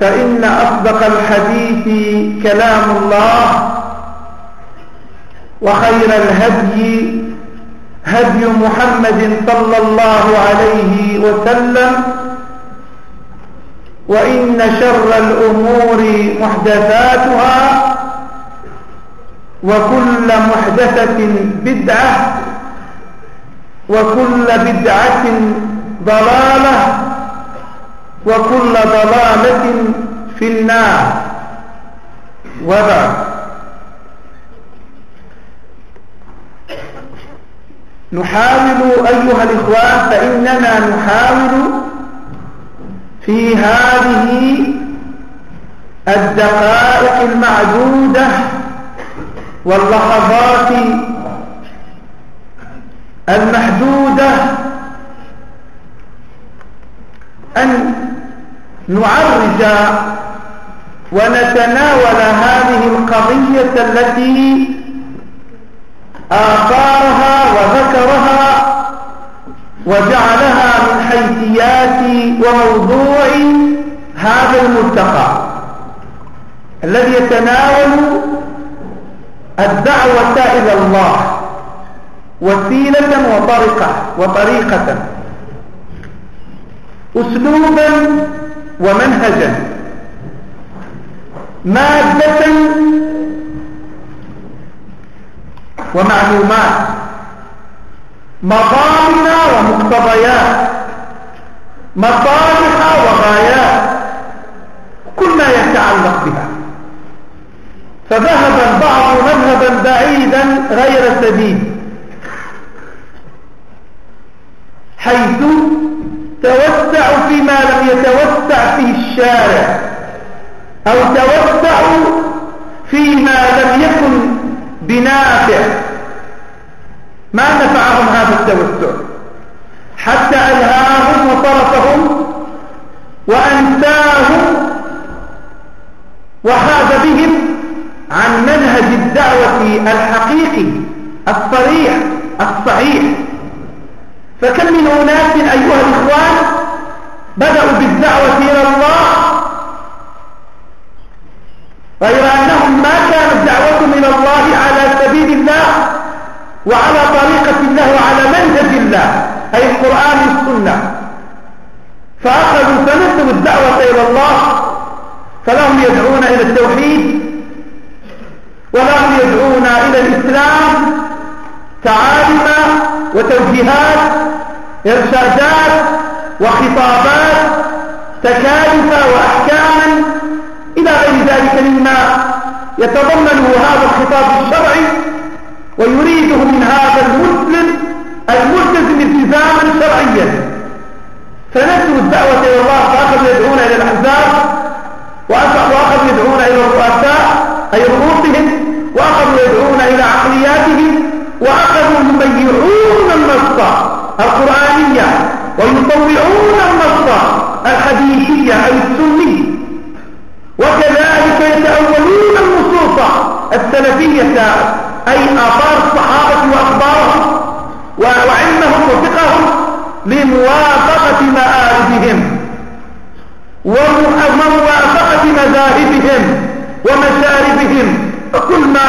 فإن أصدق الحديث كلام الله وخير الهدي هدي محمد صلى الله عليه وسلم وإن شر الأمور محدثاتها وكل محدثة بدعة وكل بدعة ضلالة وكل ضلالة في النار. وبعد نحاول أيها الإخوان فإننا نحاول في هذه الدقائق المعدودة واللحظات المحدودة أن نعرج ونتناول هذه القضية التي آثارها وذكرها وجعلها من حيثيات وموضوع هذا الملتقى الذي يتناول الدعوة إلى الله وسيلة وطريقة وطريقة أسلوبا ومنهجا. مادة ومعلومات. مضامن ومقتضيات. مصالح وغايات. كل ما يتعلق بها. فذهب البعض مذهبا بعيدا غير سبيل. حيث توسع فيما لم يتوسع فيه الشارع أو توسع فيما لم يكن بنافع. ما نفعهم هذا التوسع؟ حتى ألهاهم وصرفهم وأنساهم وحاد بهم عن منهج الدعوة الحقيقي الصريح الصحيح. فكم من أناس أيها الإخوان بدأوا بالدعوة إلى الله غير أنهم ما كانت دعوتهم إلى الله على سبيل الله وعلى طريقة الله وعلى منهج الله أي القرآن والسنة. فأخذوا سنسوا الدعوة إلى الله فلهم يدعون إلى التوحيد ولهم يدعون إلى الإسلام تعاليم وتوجيهات إرشادات وخطابات تكالف وأحكاما إلى غير ذلك مما يتضمنه هذا الخطاب الشرعي ويريده من هذا المسلم الملتزم التزاما شرعيا. فنسوا الدعوة إلى الله فأخذوا يدعون إلى الأحزاب وأخذوا يدعون إلى الرؤساء أي رؤوسهم يبيعون النص القرآنية ويطوعون النص الحديثية أي السني. وكذلك يتأولون النصوص السلفية أي آثار الصحابة وأخبارهم وعلمهم وفقههم لموافقة مآربهم وموافقة مذاهبهم ومشاربهم. وكل ما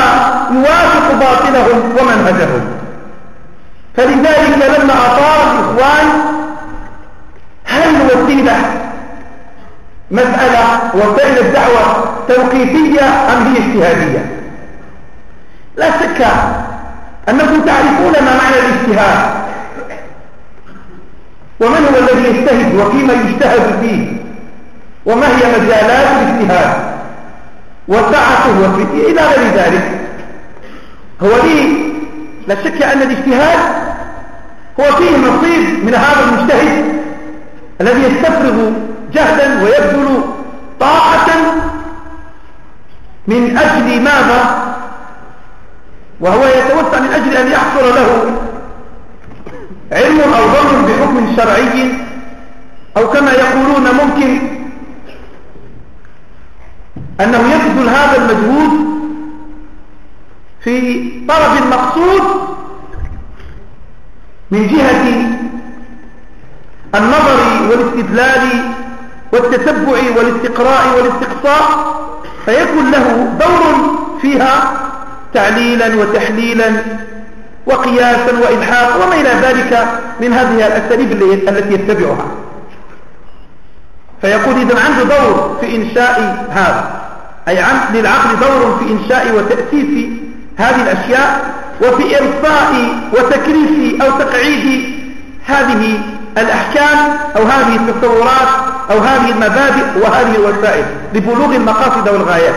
يوافق باطلهم ومنهجهم. فلذلك لما أطار الإخوان هل الوسيلة مسألة وسائل الدعوة توقيفية أم هي اجتهادية؟ لا شك أنكم تعرفون ما معنى الاجتهاد. ومن هو الذي يجتهد وفيما يجتهد فيه؟ وما هي مجالات الاجتهاد؟ وسعته إلى غير ذلك. هو لي لا شك أن الاجتهاد هو فيه نصيب من هذا المجتهد الذي يستفرغ جهدا ويبذل طاقة من أجل ماذا؟ وهو يتوسع من أجل أن يحصل له علم أو ظن بحكم شرعي أو كما يقولون ممكن أنه يبذل هذا المجهود في طلب المقصود من جهة النظر والاستدلال والتتبع والاستقراء والاستقصاء فيكون له دور فيها تعليلا وتحليلا وقياسا وإلحاق وما إلى ذلك من هذه الأساليب التي يتبعها. فيقول إذا عنده دور في إنشاء هذا. أي للعقل دور في إنشاء وتأسيس هذه الأشياء وفي إرفاء وتكريس أو تقعيد هذه الأحكام أو هذه التصورات أو هذه المبادئ وهذه الوسائل لبلوغ المقاصد والغايات.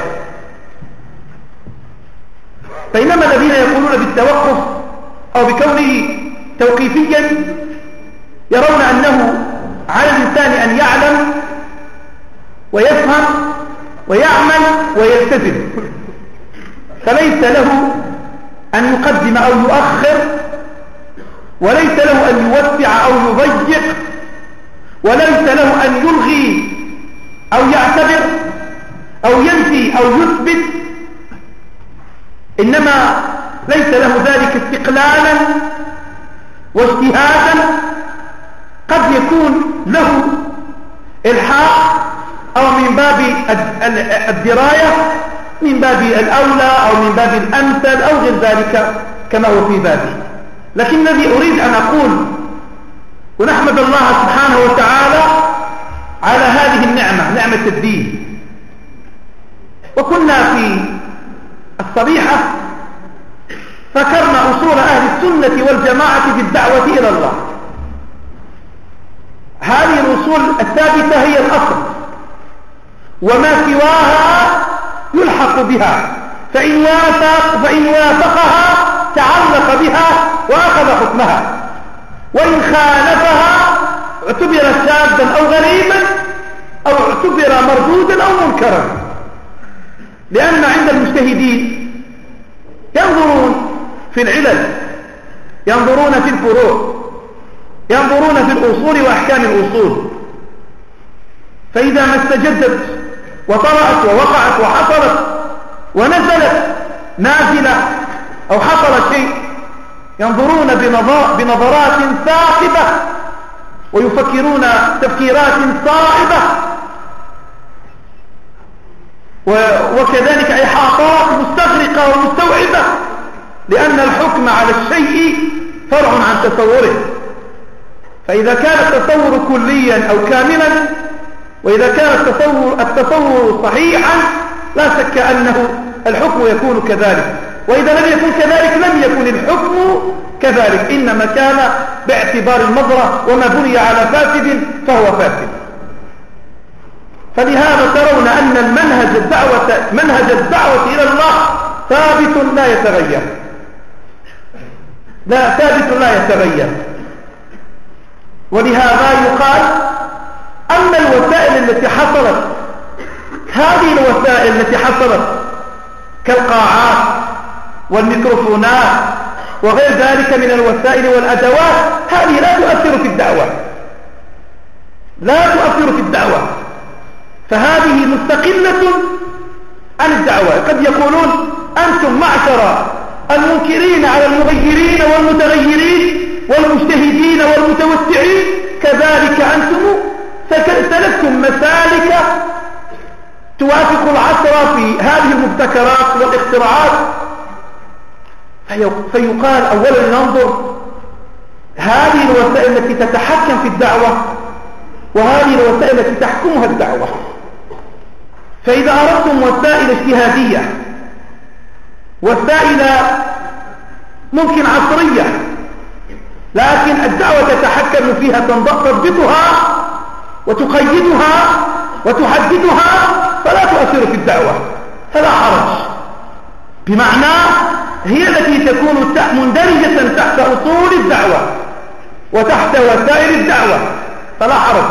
بينما الذين يقولون بالتوقف أو بكونه توقيفيا يرون أنه على الإنسان أن يعلم ويفهم ويعمل ويلتزم. فليس له أن يقدم أو يؤخر وليس له أن يوسع أو يضيق وليس له أن يلغي أو يعتبر أو ينفي أو يثبت. إنما ليس له ذلك استقلالا واجتهادا قد يكون له إلحاق أو من باب الدراية من باب الأولى أو من باب الأمثل أو غير ذلك كما هو في بابه لكن الذي أريد أن أقول ونحمد الله سبحانه وتعالى على هذه النعمة نعمة الدين. وكنا في الصريحة ذكرنا أصول أهل السنة والجماعة في الدعوة إلى الله. هذه الأصول الثابتة هي الأصل. وما سواها يلحق بها. فإن وافق فإن وافقها تعلق بها وأخذ حكمها. وإن خالفها اعتبر شاذا أو غريبا أو اعتبر مردودا أو منكرا. لأن عند المجتهدين ينظرون في العلل ينظرون في الفروع ينظرون في الأصول وأحكام الأصول. فإذا ما استجدت وطرأت ووقعت وحصلت ونزلت نازلة أو حصل شيء ينظرون بنظرات ثاقبة ويفكرون تفكيرات صائبة وكذلك إحاطات مستغرقة ومستوعبة لأن الحكم على الشيء فرع عن تصوره. فإذا كان التصور كليا أو كاملا وإذا كان التصور, التصور صحيحا لا شك أنه الحكم يكون كذلك. وإذا لم يكن كذلك لم يكن الحكم كذلك. إنما كان باعتبار المضرة وما بني على فاسد فهو فاسد. فلهذا ترون أن المنهج الدعوة منهج الدعوة إلى الله ثابت لا يتغير. لا ثابت لا يتغير. ولهذا يقال أما الوسائل التي حصلت هذه الوسائل التي حصلت كالقاعات والميكروفونات وغير ذلك من الوسائل والأدوات هذه لا تؤثر في الدعوة. لا تؤثر في الدعوة. فهذه مستقلة عن الدعوة. قد يقولون أنتم معشر المنكرين على المغيرين والمتغيرين والمجتهدين والمتوسعين كذلك أنتم سلكتم مسالك توافق العصر في هذه المبتكرات والاختراعات. فيقال أولا ننظر هذه الوسائل التي تتحكم في الدعوة وهذه الوسائل التي تحكمها الدعوة. فإذا أردتم وسائل اجتهادية وسائل ممكن عصرية لكن الدعوة تتحكم فيها تضبطها وتقيدها وتحددها فلا تؤثر في الدعوة فلا حرج. بمعنى هي التي تكون مندرجة تحت أصول الدعوة وتحت وسائل الدعوة فلا حرج.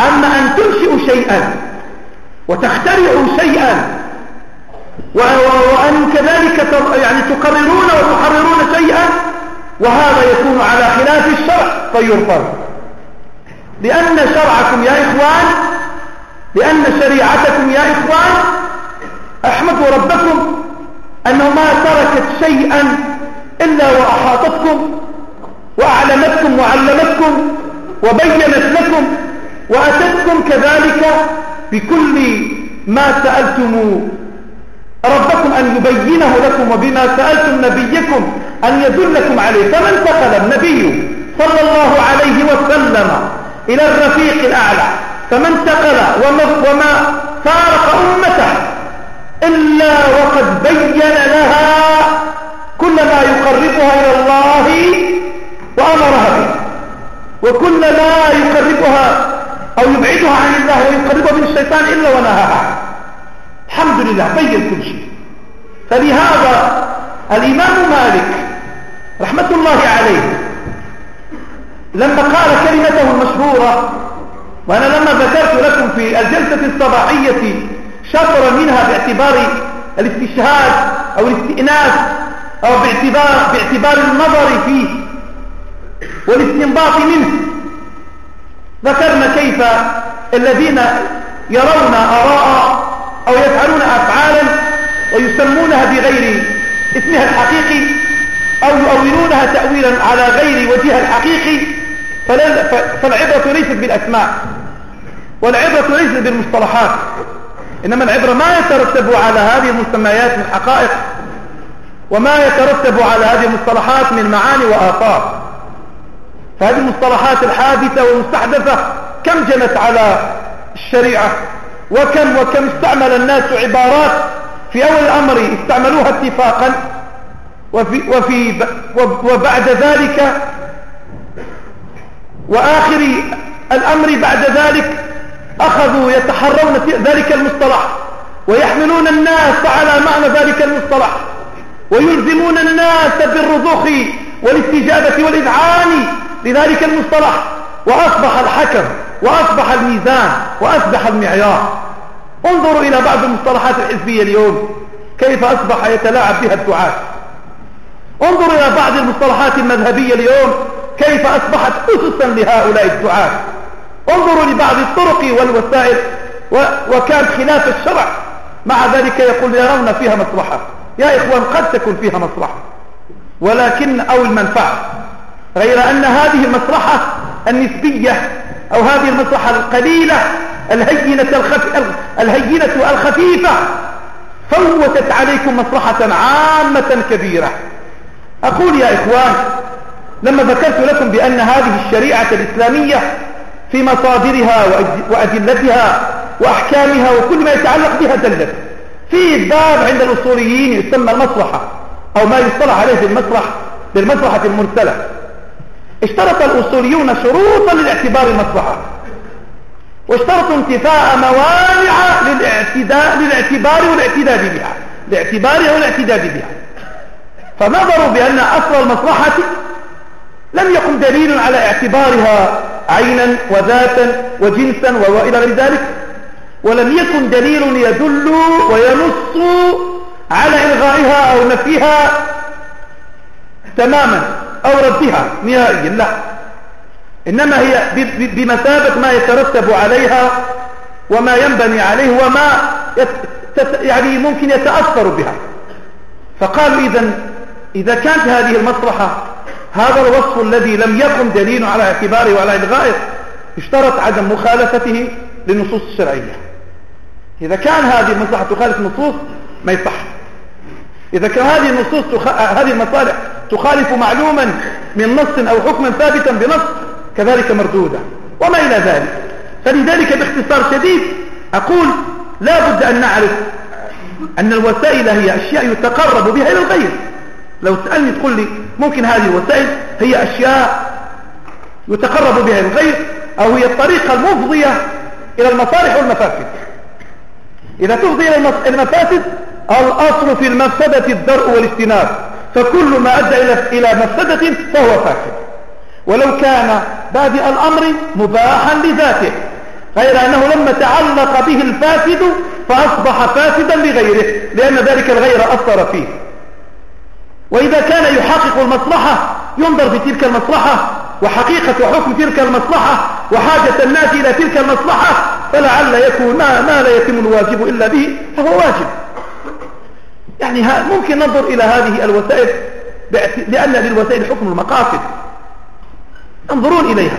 أما أن تنشئوا شيئا وتخترعوا شيئا وأن كذلك يعني تقررون وتحررون شيئا وهذا يكون على خلاف الشرع فيرفض. لأن شرعكم يا إخوان لأن شريعتكم يا إخوان أحمدوا ربكم أنه ما تركت شيئا إلا وأحاطتكم وأعلمتكم وعلمتكم وبينت لكم وأتتكم كذلك بكل ما سألتم ربكم أن يبينه لكم وبما سألتم نبيكم أن يدلكم عليه. فما انتقل النبي صلى الله عليه وسلم إلى الرفيق الأعلى. فما انتقل وما فارق أمته إلا وقد بين لها كل ما يقربها إلى الله وأمرها به. وكل ما يقربها أو يبعدها عن الله ويقربها من الشيطان إلا ونهاها. الحمد لله بين كل شيء. فلهذا الإمام مالك رحمة الله عليه لما قال كلمته المشهورة وأنا لما ذكرت لكم في الجلسة الصباحية شطرا منها باعتبار الاستشهاد أو الاستئناس أو باعتبار, باعتبار النظر فيه والاستنباط منه. ذكرنا كيف الذين يرون آراء أو يفعلون أفعالا ويسمونها بغير اسمها الحقيقي أو يؤولونها تأويلا على غير وجهها الحقيقي. فالعبرة ليست بالأسماء والعبرة ليست بالمصطلحات. إنما العبرة ما يترتب على هذه المسميات من حقائق وما يترتب على هذه المصطلحات من معاني وآثار. فهذه المصطلحات الحادثة والمستحدثة كم جنت على الشريعة؟ وكم وكم استعمل الناس عبارات في أول الأمر استعملوها اتفاقا وفي, وفي وبعد ذلك وآخر الأمر بعد ذلك أخذوا يتحرون ذلك المصطلح ويحملون الناس على معنى ذلك المصطلح ويلزمون الناس بالرضوخ والاستجابة والإذعان لذلك المصطلح وأصبح الحكم وأصبح الميزان وأصبح المعيار انظروا إلى بعض المصطلحات الحزبية اليوم كيف أصبح يتلاعب بها الدعاة انظروا إلى بعض المصطلحات المذهبية اليوم كيف أصبحت أسسا لهؤلاء الدعاة. انظروا لبعض الطرق والوسائل وكان خلاف الشرع. مع ذلك يقول يرون فيها مصلحة. يا إخوان قد تكون فيها مصلحة. ولكن أو المنفعة. غير أن هذه المصلحة النسبية أو هذه المصلحة القليلة الهينة, الخف... الهينة الخفيفة فوتت عليكم مصلحة عامة كبيرة. أقول يا إخوان لما ذكرت لكم بأن هذه الشريعة الإسلامية في مصادرها وأدلتها وأحكامها وكل ما يتعلق بها دلت. في باب عند الأصوليين يسمى المصلحة أو ما يصطلح عليه بالمصلح بالمصلحة المرسلة. اشترط الأصوليون شروطا لاعتبار المصلحة واشترطوا انتفاء موانع للاعتداء للاعتبار والاعتداد بها لاعتبارها والاعتداد بها. فنظروا بأن أصل المصلحة لم يكن دليل على اعتبارها عينا وذاتا وجنسا وإلى غير ذلك ولم يكن دليل يدل وينص على إلغائها أو نفيها تماما أو ردها نهائيا لا. إنما هي بمثابة ما يترتب عليها وما ينبني عليه وما يعني ممكن يتأثر بها. فقالوا إذا إذا كانت هذه المصلحة هذا الوصف الذي لم يكن دليل على اعتباره وعلى إلغائه اشترط عدم مخالفته للنصوص الشرعية. إذا كان هذه المصلحة تخالف النصوص ما يصح. إذا كان هذه النصوص تخ... هذه المصالح تخالف معلوما من نص أو حكما ثابتا بنص كذلك مردودة وما إلى ذلك. فلذلك باختصار شديد أقول لا بد أن نعرف أن الوسائل هي أشياء يتقرب بها إلى الغير. لو سألني تقول لي ممكن هذه الوسائل هي أشياء يتقرب بها الغير أو هي الطريقة المفضية إلى المصالح والمفاسد. إذا تفضي إلى المفاسد الأصل في المفسدة الدرء والاجتناب. فكل ما أدى إلى مفسدة فهو فاسد. ولو كان بادئ الأمر مباحا لذاته غير أنه لما تعلق به الفاسد فأصبح فاسدا لغيره لأن ذلك الغير أثر فيه. وإذا كان يحقق المصلحة ينظر في تلك المصلحة وحقيقة حكم تلك المصلحة وحاجة الناس إلى تلك المصلحة فلعل يكون ما, ما لا يتم الواجب إلا به فهو واجب. يعني ممكن ننظر إلى هذه الوسائل لأن للوسائل حكم المقاصد. انظرون إليها.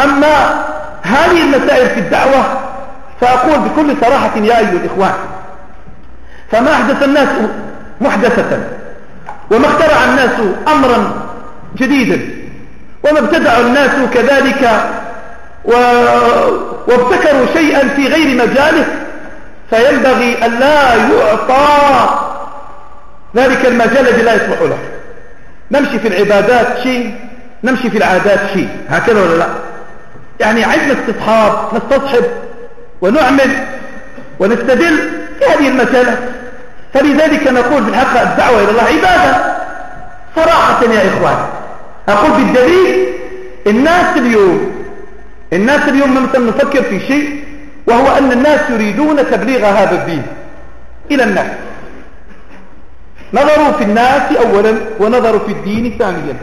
أما هذه المسائل في الدعوة فأقول بكل صراحة يا أيها الإخوان فما أحدث الناس محدثة. وما اخترع الناس أمرا جديدا وما ابتدع الناس كذلك و... وابتكروا شيئا في غير مجاله فينبغي أن لا يعطى ذلك المجال الذي لا يصلح له. نمشي في العبادات شيء نمشي في العادات شيء هكذا ولا لا؟ يعني عندنا استصحاب نستصحب ونعمل ونستدل في هذه المسألة. فلذلك نقول بالحق الدعوة إلى الله عبادة. صراحة يا إخوان أقول بالدليل الناس اليوم الناس اليوم مثلا نفكر في شيء وهو أن الناس يريدون تبليغ هذا الدين إلى الناس. نظروا في الناس أولا ونظروا في الدين ثانيا.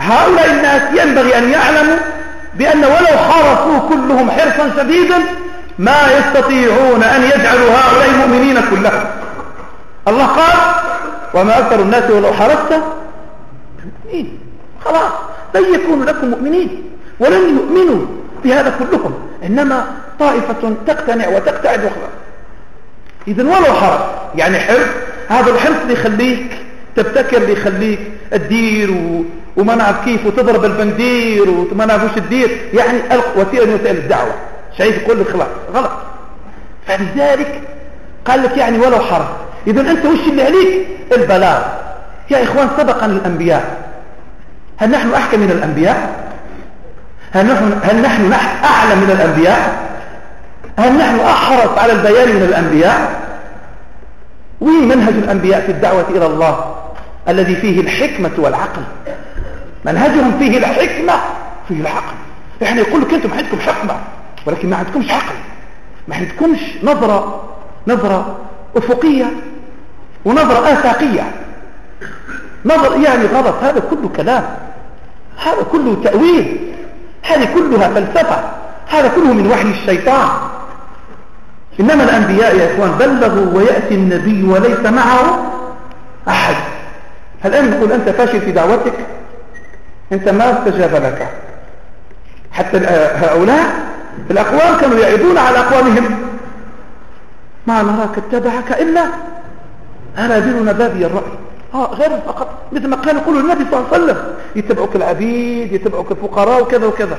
هؤلاء الناس ينبغي أن يعلموا بأن ولو حرصوا كلهم حرصا شديدا ما يستطيعون أن يجعلوا هؤلاء المؤمنين كلهم. الله قال وما أكثر الناس ولو حرصت خلاص لن يكونوا لكم مؤمنين ولن يؤمنوا بهذا كلهم. إنما طائفة تقتنع وتقتعد. وخلاص إذن ولو حرص يعني حرص. هذا الحرص اللي يخليك تبتكر اللي يخليك تدير و... وما نعرف كيف وتضرب البندير وما نعرف وش تدير يعني وسيلة من وسائل الدعوة شايف يقول لك خلاص غلط. فلذلك قال لك يعني ولو حرص إذن أنت وش اللي عليك؟ البلاغ. يا إخوان سبقا الأنبياء هل نحن أحكم من الأنبياء؟ هل نحن, هل نحن أعلم من الأنبياء؟ هل نحن أحرص على البيان من الأنبياء؟ وين منهج الأنبياء في الدعوة إلى الله الذي فيه الحكمة والعقل؟ منهجهم فيه الحكمة فيه العقل. يعني يقول لك أنتم عندكم حكمة. ولكن ما عندكمش عقل ما عندكمش نظرة نظرة أفقية ونظرة آفاقية. نظر يعني غلط هذا كله كلام هذا كله تأويل هذه كلها فلسفة هذا كله من وحي الشيطان. إنما الأنبياء يا إخوان بلغوا ويأتي النبي وليس معه أحد. هل الآن نقول أنت فاشل في دعوتك أنت ما استجاب لك. حتى هؤلاء الأقوام كانوا يعيدون على أقوامهم. ما نراك اتبعك إلا أرادلنا بابي الرأي. آه غير فقط مثل ما كان يقول النبي صلى الله عليه وسلم يتبعك العبيد يتبعك الفقراء وكذا وكذا.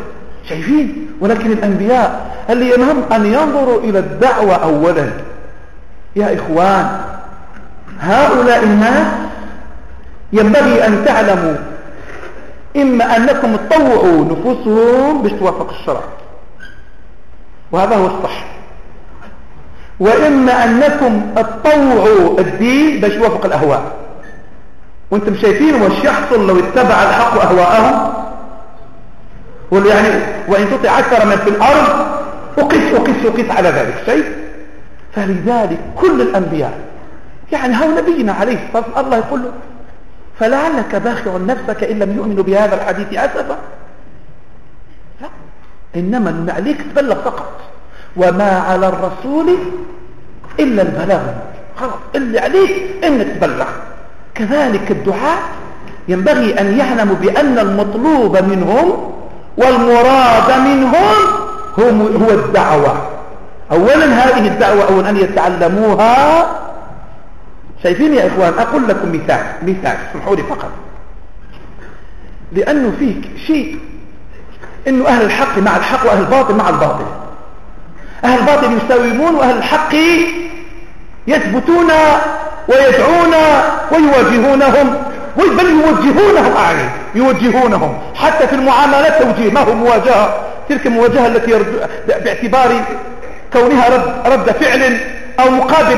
شايفين؟ ولكن الأنبياء اللي ينهم أن ينظروا إلى الدعوة أولا. يا إخوان هؤلاء الناس ينبغي أن تعلموا إما أنكم تطوعوا نفوسهم باش توافق الشرع. وهذا هو الصح. وإما أنكم تطوعوا الدين باش يوافق الأهواء. وأنتم شايفين وش يحصل لو اتبع الحق أهواءهم يعني وإن تطع أكثر من في الأرض وقس وقس وقس على ذلك شيء. فلذلك كل الأنبياء يعني هو نبينا عليه الصلاة الله يقول له فلعلك باخع نفسك إن لم يؤمنوا بهذا الحديث أسفا؟ إنما عليك تبلغ فقط. وما على الرسول إلا البلاغ. خلاص اللي عليك إنك تبلغ. كذلك الدعاء ينبغي أن يعلموا بأن المطلوب منهم والمراد منهم هو الدعوة. أولا هذه الدعوة أولا أن يتعلموها. شايفين يا إخوان أقول لكم مثال مثال اسمحوا لي فقط. لأنه فيك شيء أنه أهل الحق مع الحق وأهل الباطل مع الباطل. أهل الباطل يساومون وأهل الحق يثبتون ويدعون ويواجهونهم بل يوجهونهم أعني يوجهونهم. حتى في المعاملات توجيه. ما هو مواجهة؟ تلك المواجهة التي باعتبار كونها رد, رد فعل أو مقابل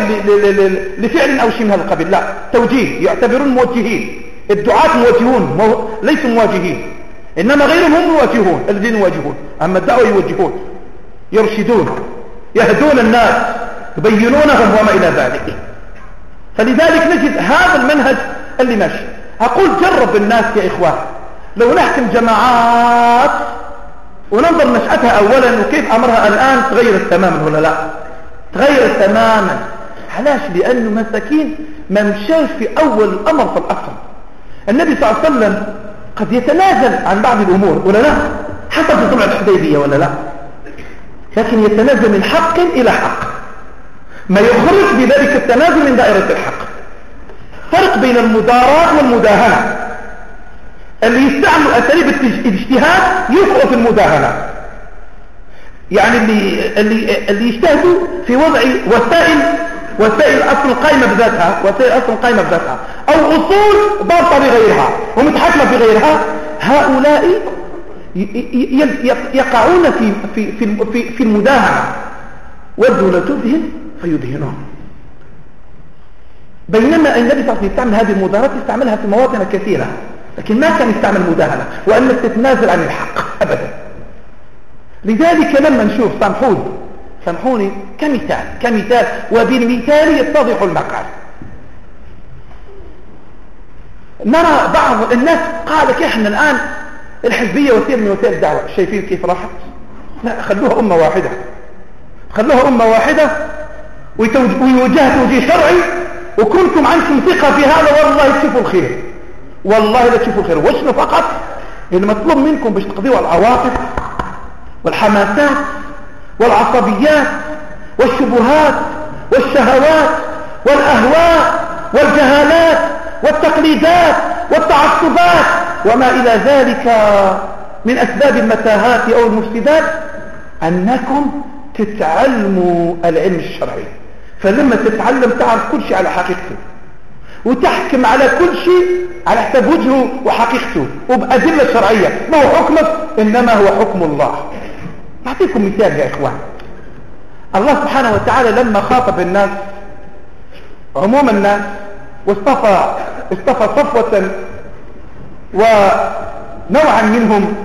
لفعل أو شيء من هذا القبيل. لا توجيه. يعتبرون موجهين. الدعاة موجهون ليسوا مواجهين. إنما غيرهم هم مواجهون الذين يواجهون. أما الدعوة يوجهون يرشدون يهدون الناس يبينونهم وما إلى ذلك. فلذلك نجد هذا المنهج اللي ماشي. أقول جرب الناس يا إخوان لو نحكم جماعات وننظر نشأتها أولا وكيف أمرها الآن تغيرت تماما ولا لا؟ تغيرت تماما. علاش؟ لأنه مساكين ما مشاش في أول الأمر في الأصل. النبي صلى الله عليه وسلم قد يتنازل عن بعض الأمور ولا لا؟ حسب في الحديبية ولا لا؟ لكن يتنازل من حق إلى حق. ما يخرج بذلك التنازل من دائرة الحق. فرق بين المداراة والمداهنة. اللي يستعمل أساليب الاجتهاد يفرق في المداهنة. يعني اللي, اللي, اللي يجتهدوا في وضع وسائل وسائل أصل القائمة بذاتها وسائل أصل القائمة بذاتها أو أصول ضابطة بغيرها ومتحكمة بغيرها هؤلاء يقعون في, في, في, في, في المداهنة ودوا لتدهن فيدهنون. بينما النبي صلى الله عليه وسلم يستعمل هذه المدارات يستعملها في مواطن كثيرة لكن ما كان يستعمل مداهنة وأنك تتنازل عن الحق أبدا. لذلك لما نشوف سامحوني سامحوني كمثال كمثال وبالمثال يتضح المقال. نرى بعض الناس قال لك إحنا الآن الحزبية وسيلة من وسائل الدعوة. شايفين كيف راحت؟ لا خلوها أمة واحدة. خلوها أمة واحدة ويوجه توجيه شرعي وكنتم عندكم ثقة في هذا والله تشوفوا الخير. والله لا تشوفوا الخير. وشنو فقط المطلوب منكم باش تقضيوا العواطف والحماسات والعصبيات والشبهات والشهوات والأهواء والجهالات والتقليدات والتعصبات وما إلى ذلك من أسباب المتاهات أو المفسدات أنكم تتعلموا العلم الشرعي. فلما تتعلم تعرف كل شيء على حقيقته وتحكم على كل شيء على حسب وجهه وحقيقته وبأدلة شرعية. ما هو حكمك؟ إنما هو حكم الله. أعطيكم مثال يا إخوان. الله سبحانه وتعالى لما خاطب الناس عموم الناس واصطفى اصطفى صفوة ونوعا منهم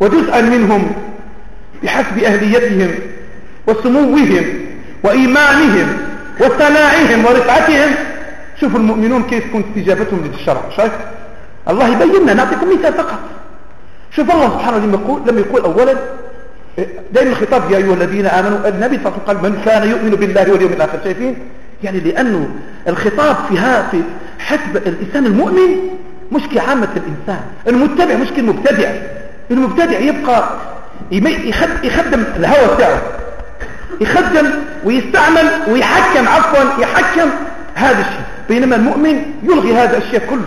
وجزءا منهم بحسب أهليتهم وسموهم وإيمانهم وسماعهم ورفعتهم. شوفوا المؤمنون كيف كنت استجابتهم للشرع شايف الله يبين لنا نعطيكم مثال فقط. شوف الله سبحانه لما يقول لما يقول اولا دائما الخطاب يا أيها الذين آمنوا النبي صلى الله عليه وسلم قال من كان يؤمن بالله واليوم الآخر. شايفين؟ يعني لأنه الخطاب فيها في حسب الإنسان المؤمن مش كعامة الإنسان. المتبع مش كالمبتدع المبتدع يبقى يخدم الهوى بتاعه. يخدم ويستعمل ويحكم عفوا يحكم هذا الشيء. بينما المؤمن يلغي هذا الشيء كله.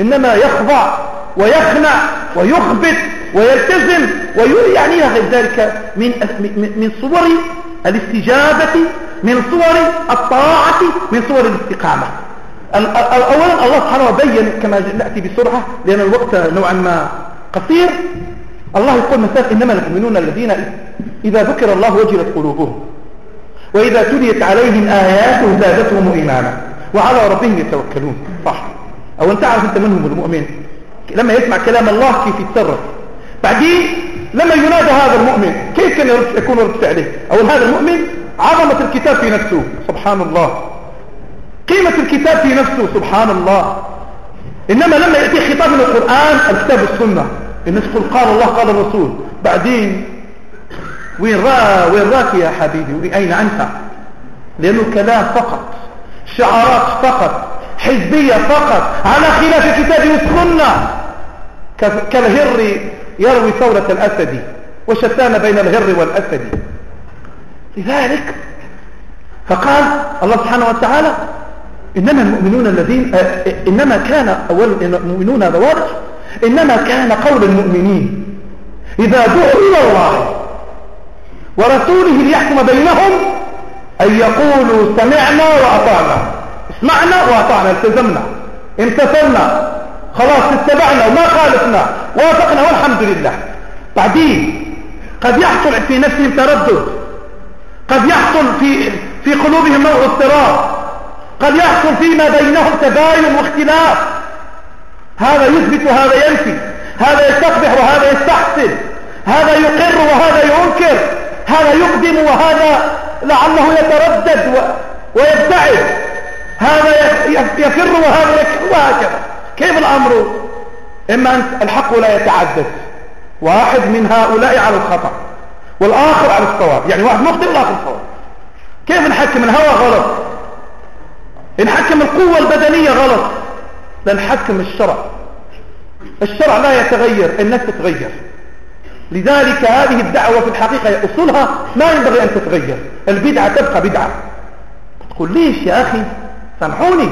إنما يخضع ويخنع ويخبت ويلتزم ويعني غير ذلك من من صور الاستجابة من صور الطاعة من صور الاستقامة. أولا الله سبحانه بين كما نأتي بسرعة لأن الوقت نوعا ما قصير. الله يقول مثلا إنما المؤمنون الذين إذا ذكر الله وجلت قلوبهم وإذا تليت عليهم آياته زادتهم إيمانا وعلى ربهم يتوكلون. صح. أو أنت عارف أنت منهم المؤمن؟ لما يسمع كلام الله كيف يتصرف. بعدين لما ينادى هذا المؤمن كيف كان يكون رد فعله؟ أو هذا المؤمن عظمة الكتاب في نفسه. سبحان الله. قيمة الكتاب في نفسه. سبحان الله. إنما لما يأتي خطاب من القرآن الكتاب والسنة. الناس تقول قال الله قال الرسول. بعدين وين را وين راك يا حبيبي؟ أين أنت؟ لأنه كلام فقط. شعارات فقط. حزبية فقط على خلاف الكتاب والسنة كالهر يروي ثورة الأسد وشتان بين الهر والأسد. لذلك فقال الله سبحانه وتعالى إنما المؤمنون الذين آه، إنما كان أول المؤمنون هذا إنما كان قول المؤمنين إذا دعوا إلى الله ورسوله ليحكم بينهم أن يقولوا سمعنا وأطعنا. اسمعنا وأطعنا التزمنا امتثلنا خلاص اتبعنا وما خالفنا وافقنا والحمد لله. بعدين قد يحصل في نفسهم تردد قد يحصل في في قلوبهم نوع اضطراب قد يحصل فيما بينهم تباين واختلاف. هذا يثبت وهذا ينفي هذا يستقبح وهذا يستحسن هذا يقر وهذا ينكر هذا يقدم وهذا لعله يتردد ويبتعد. هذا يفر وهذا يكفر وهكذا كيف الأمر؟ إما أن الحق لا يتعدد. واحد من هؤلاء على الخطأ والآخر على الصواب. يعني واحد مخطئ والآخر صواب كيف نحكم؟ الهوى غلط. نحكم القوة البدنية غلط لا نحكم الشرع. الشرع لا يتغير الناس تتغير. لذلك هذه الدعوة في الحقيقة أصولها ما ينبغي أن تتغير. البدعة تبقى بدعة. تقول ليش يا أخي؟ سامحوني.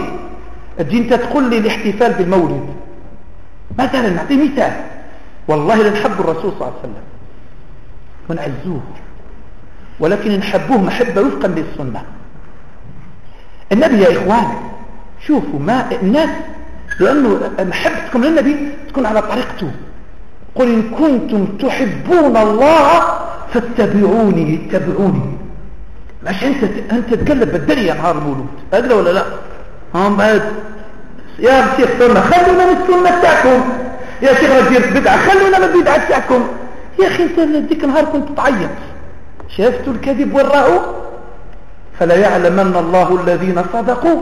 تجي انت تقول لي الاحتفال بالمولد. مثلا نعطي مثال. والله لنحب الرسول صلى الله عليه وسلم. ونعزوه ولكن نحبوه محبة وفقا للسنة. النبي يا إخوان شوفوا ما الناس لأنه محبتكم للنبي تكون على طريقته. قل إن كنتم تحبون الله فاتبعوني اتبعوني. مش أنت أنت تقلب بالدنيا نهار المولود أقدر ولا لا؟ هم بعد يا شيخ سنة خلونا من السنة بتاعكم يا شيخ رجير بدعة خلونا من البدعة بتاعكم يا أخي أنت ذيك النهار كنت تعيط. شفتوا الكذب والرأو فلا يعلمن الله الذين صدقوا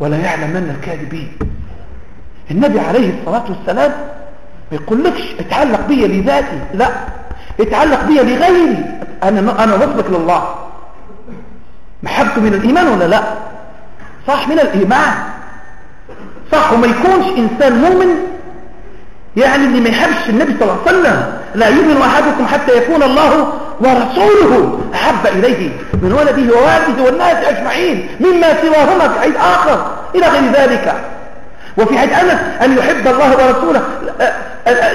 ولا يعلمن الكاذبين. النبي عليه الصلاة والسلام ما يقولكش اتعلق بي لذاتي. لا اتعلق بي لغيري. أنا أنا وصلك لله. محبته من الإيمان ولا لا؟ صح من الإيمان. صح وما يكونش إنسان مؤمن يعني اللي ما يحبش النبي صلى الله عليه وسلم لا يؤمن أحدكم حتى يكون الله ورسوله أحب إليه من ولده ووالده والناس أجمعين مما سواهما في عيد آخر. إلى غير ذلك. وفي حد أنس أن يحب الله ورسوله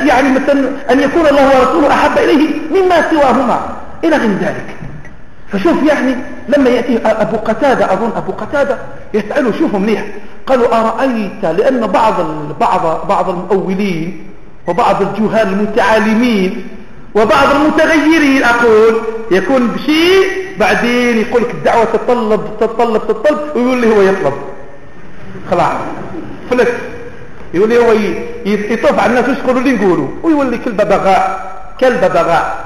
يعني مثلا أن يكون الله ورسوله أحب إليه مما سواهما. إلى غير ذلك. فشوف يعني لما يأتي أبو قتادة أظن أبو قتادة يسأله شوفوا منيح. قالوا أرأيت لأن بعض بعض بعض المؤولين وبعض الجهال المتعالمين وبعض المتغيرين أقول يكون بشيء بعدين يقول لك الدعوة تطلب تطلب تطلب ويقول لي هو يطلب. خلاص. فلت يقول لي هو يطوف على الناس وش يقولوا. لي نقولوا ويولي كلب بغاء كلب بغاء.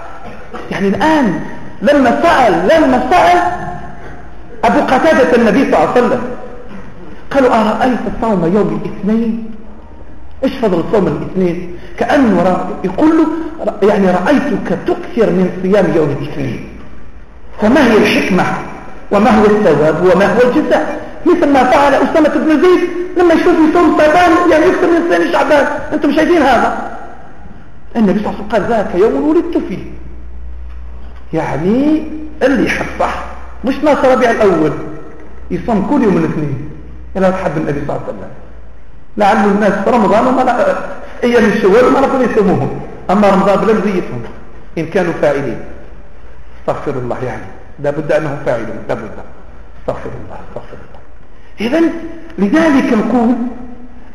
يعني الآن لما سأل لما سأل أبو قتادة النبي صلى الله عليه وسلم قالوا أرأيت صوم يوم الاثنين؟ إيش فضل صوم الاثنين؟ كأنه يقول له يعني رأيتك تكثر من صيام يوم الاثنين. فما هي الحكمة؟ وما هو الثواب؟ وما هو الجزاء؟ مثل ما فعل أسامة بن زيد لما يشوف يصوم شعبان يعني يكثر من سنة شعبان. أنتم شايفين هذا؟ النبي صلى الله عليه وسلم قال ذاك يوم ولدت فيه. يعني اللي يحب صح مش ناس ربيع الأول يصوم كل يوم الاثنين إلى تحب النبي صلى الله عليه وسلم. لعل الناس في رمضان وما أيام الشوال ما نقول يسموهم أما رمضان بلا زيتهم إن كانوا فاعلين. استغفر الله يعني لابد أنهم فاعلون لابد استغفر الله استغفر الله. إذا لذلك نقول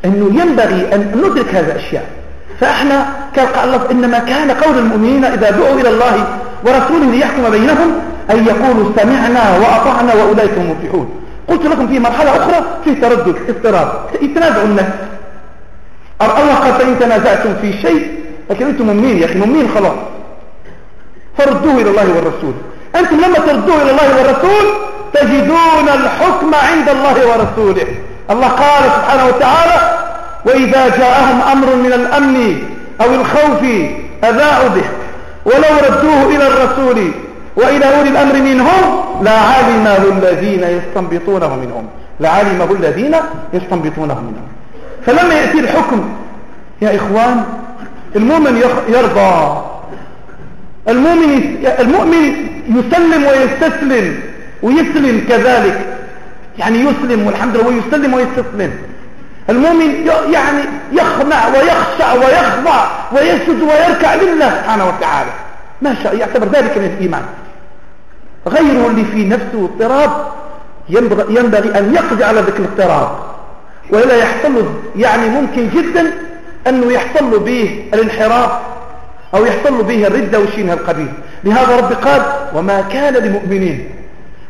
أنه ينبغي أن ندرك هذه الأشياء. فإحنا قال الله إنما كان قول المؤمنين إذا دعوا إلى الله ورسوله ليحكم بينهم أن يقولوا سمعنا وأطعنا وأولئك هم المفلحون. قلت لكم في مرحلة أخرى في تردد اضطراب. يتنازعوا الناس. الله قال فإن تنازعتم في شيء؟ لكن أنتم مؤمنين يا أخي مؤمنين خلاص. فردوه إلى الله والرسول. أنتم لما تردوه إلى الله والرسول تجدون الحكم عند الله ورسوله. الله قال سبحانه وتعالى وإذا جاءهم أمر من الأمن أو الخوف أذاعوا به. ولو ردوه إلى الرسول وإلى أولي الأمر منهم لعلمه الذين يستنبطونه منهم. لعلمه الذين يستنبطونه منهم. فلما يأتي الحكم يا إخوان المؤمن يرضى. المؤمن المؤمن يسلم ويستسلم ويسلم كذلك. يعني يسلم والحمد لله ويسلم ويستسلم. المؤمن يعني يخنع ويخشع ويخضع ويسجد ويركع لله سبحانه وتعالى. ما شاء يعتبر ذلك من الإيمان. غيره اللي في نفسه اضطراب ينبغي أن يقضي على ذلك الاضطراب. وإلا يحصل يعني ممكن جدا أنه يحصل به الانحراف أو يحصل به الردة والشيء من القبيل لهذا رب قال وما كان لمؤمنين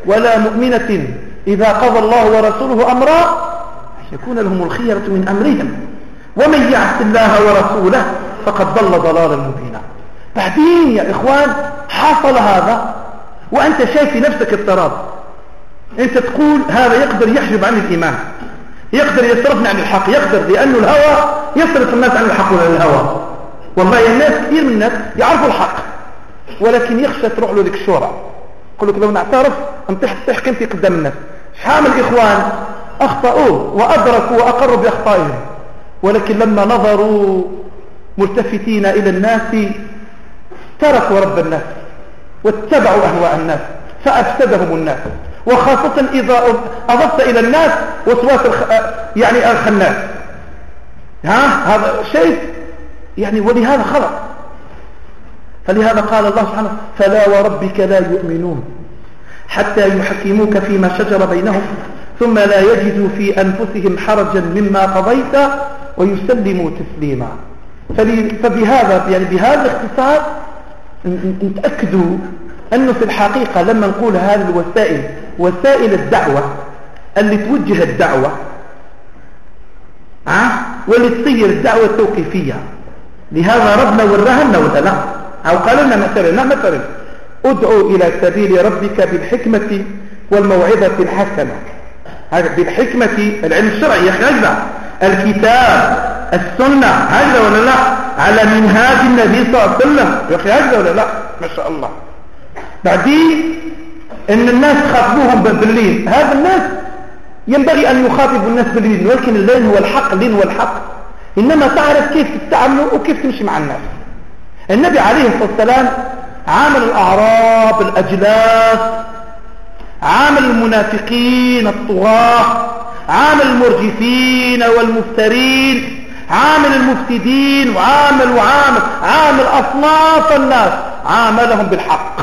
ولا مؤمنة إذا قضى الله ورسوله أمرا يكون لهم الخيرة من أمرهم. ومن يعص الله ورسوله فقد ضل ضلالا مبينا. بعدين يا إخوان حصل هذا وأنت شايف في نفسك اضطراب. أنت تقول هذا يقدر يحجب عن الإيمان يقدر يصرفنا عن الحق يقدر لأنه الهوى يصرف الناس عن الحق ولا الهوى. والله الناس كثير من الناس يعرفوا الحق ولكن يخشى تروح له ذيك الشورى يقول لك لو نعترف تحكي انت قدام الناس. شحال من الإخوان أخطأوا وأدركوا وأقروا بأخطائهم. ولكن لما نظروا ملتفتين إلى الناس تركوا رب الناس واتبعوا أهواء الناس فأفسدهم الناس. وخاصة إذا أضفت إلى الناس وسواس الخ... يعني الخناس ها؟ هذا شيء يعني ولهذا خلق فلهذا قال الله سبحانه فلا وربك لا يؤمنون حتى يحكموك فيما شجر بينهم ثم لا يجدوا في أنفسهم حرجا مما قضيت ويسلموا تسليما. فبهذا يعني بهذا الاختصار نتأكدوا أنه في الحقيقة لما نقول هذه الوسائل وسائل الدعوة اللي توجه الدعوة ها؟ واللي تصير الدعوة التوقيفية لهذا ربنا وراهنا ولا لا. أو قال لنا مثلا لا مثلا. ادعو إلى سبيل ربك بالحكمة والموعظة الحسنة. هذا بالحكمة العلم الشرعي هكذا الكتاب السنة هكذا ولا لا؟ على منهاج النبي صلى الله عليه وسلم. يا أخي هكذا ولا لا؟ ما شاء الله. بعدين إن الناس خاطبوهم بالليل هذا الناس ينبغي أن يخاطبوا الناس بالليل ولكن الليل هو الحق الليل هو الحق. إنما تعرف كيف تتعاملوا وكيف تمشي مع الناس. النبي عليه الصلاة والسلام عامل الأعراب الأجلاس عامل المنافقين الطغاة عامل المرجفين والمفترين عامل المفسدين وعامل وعامل عامل أصناف الناس عاملهم بالحق.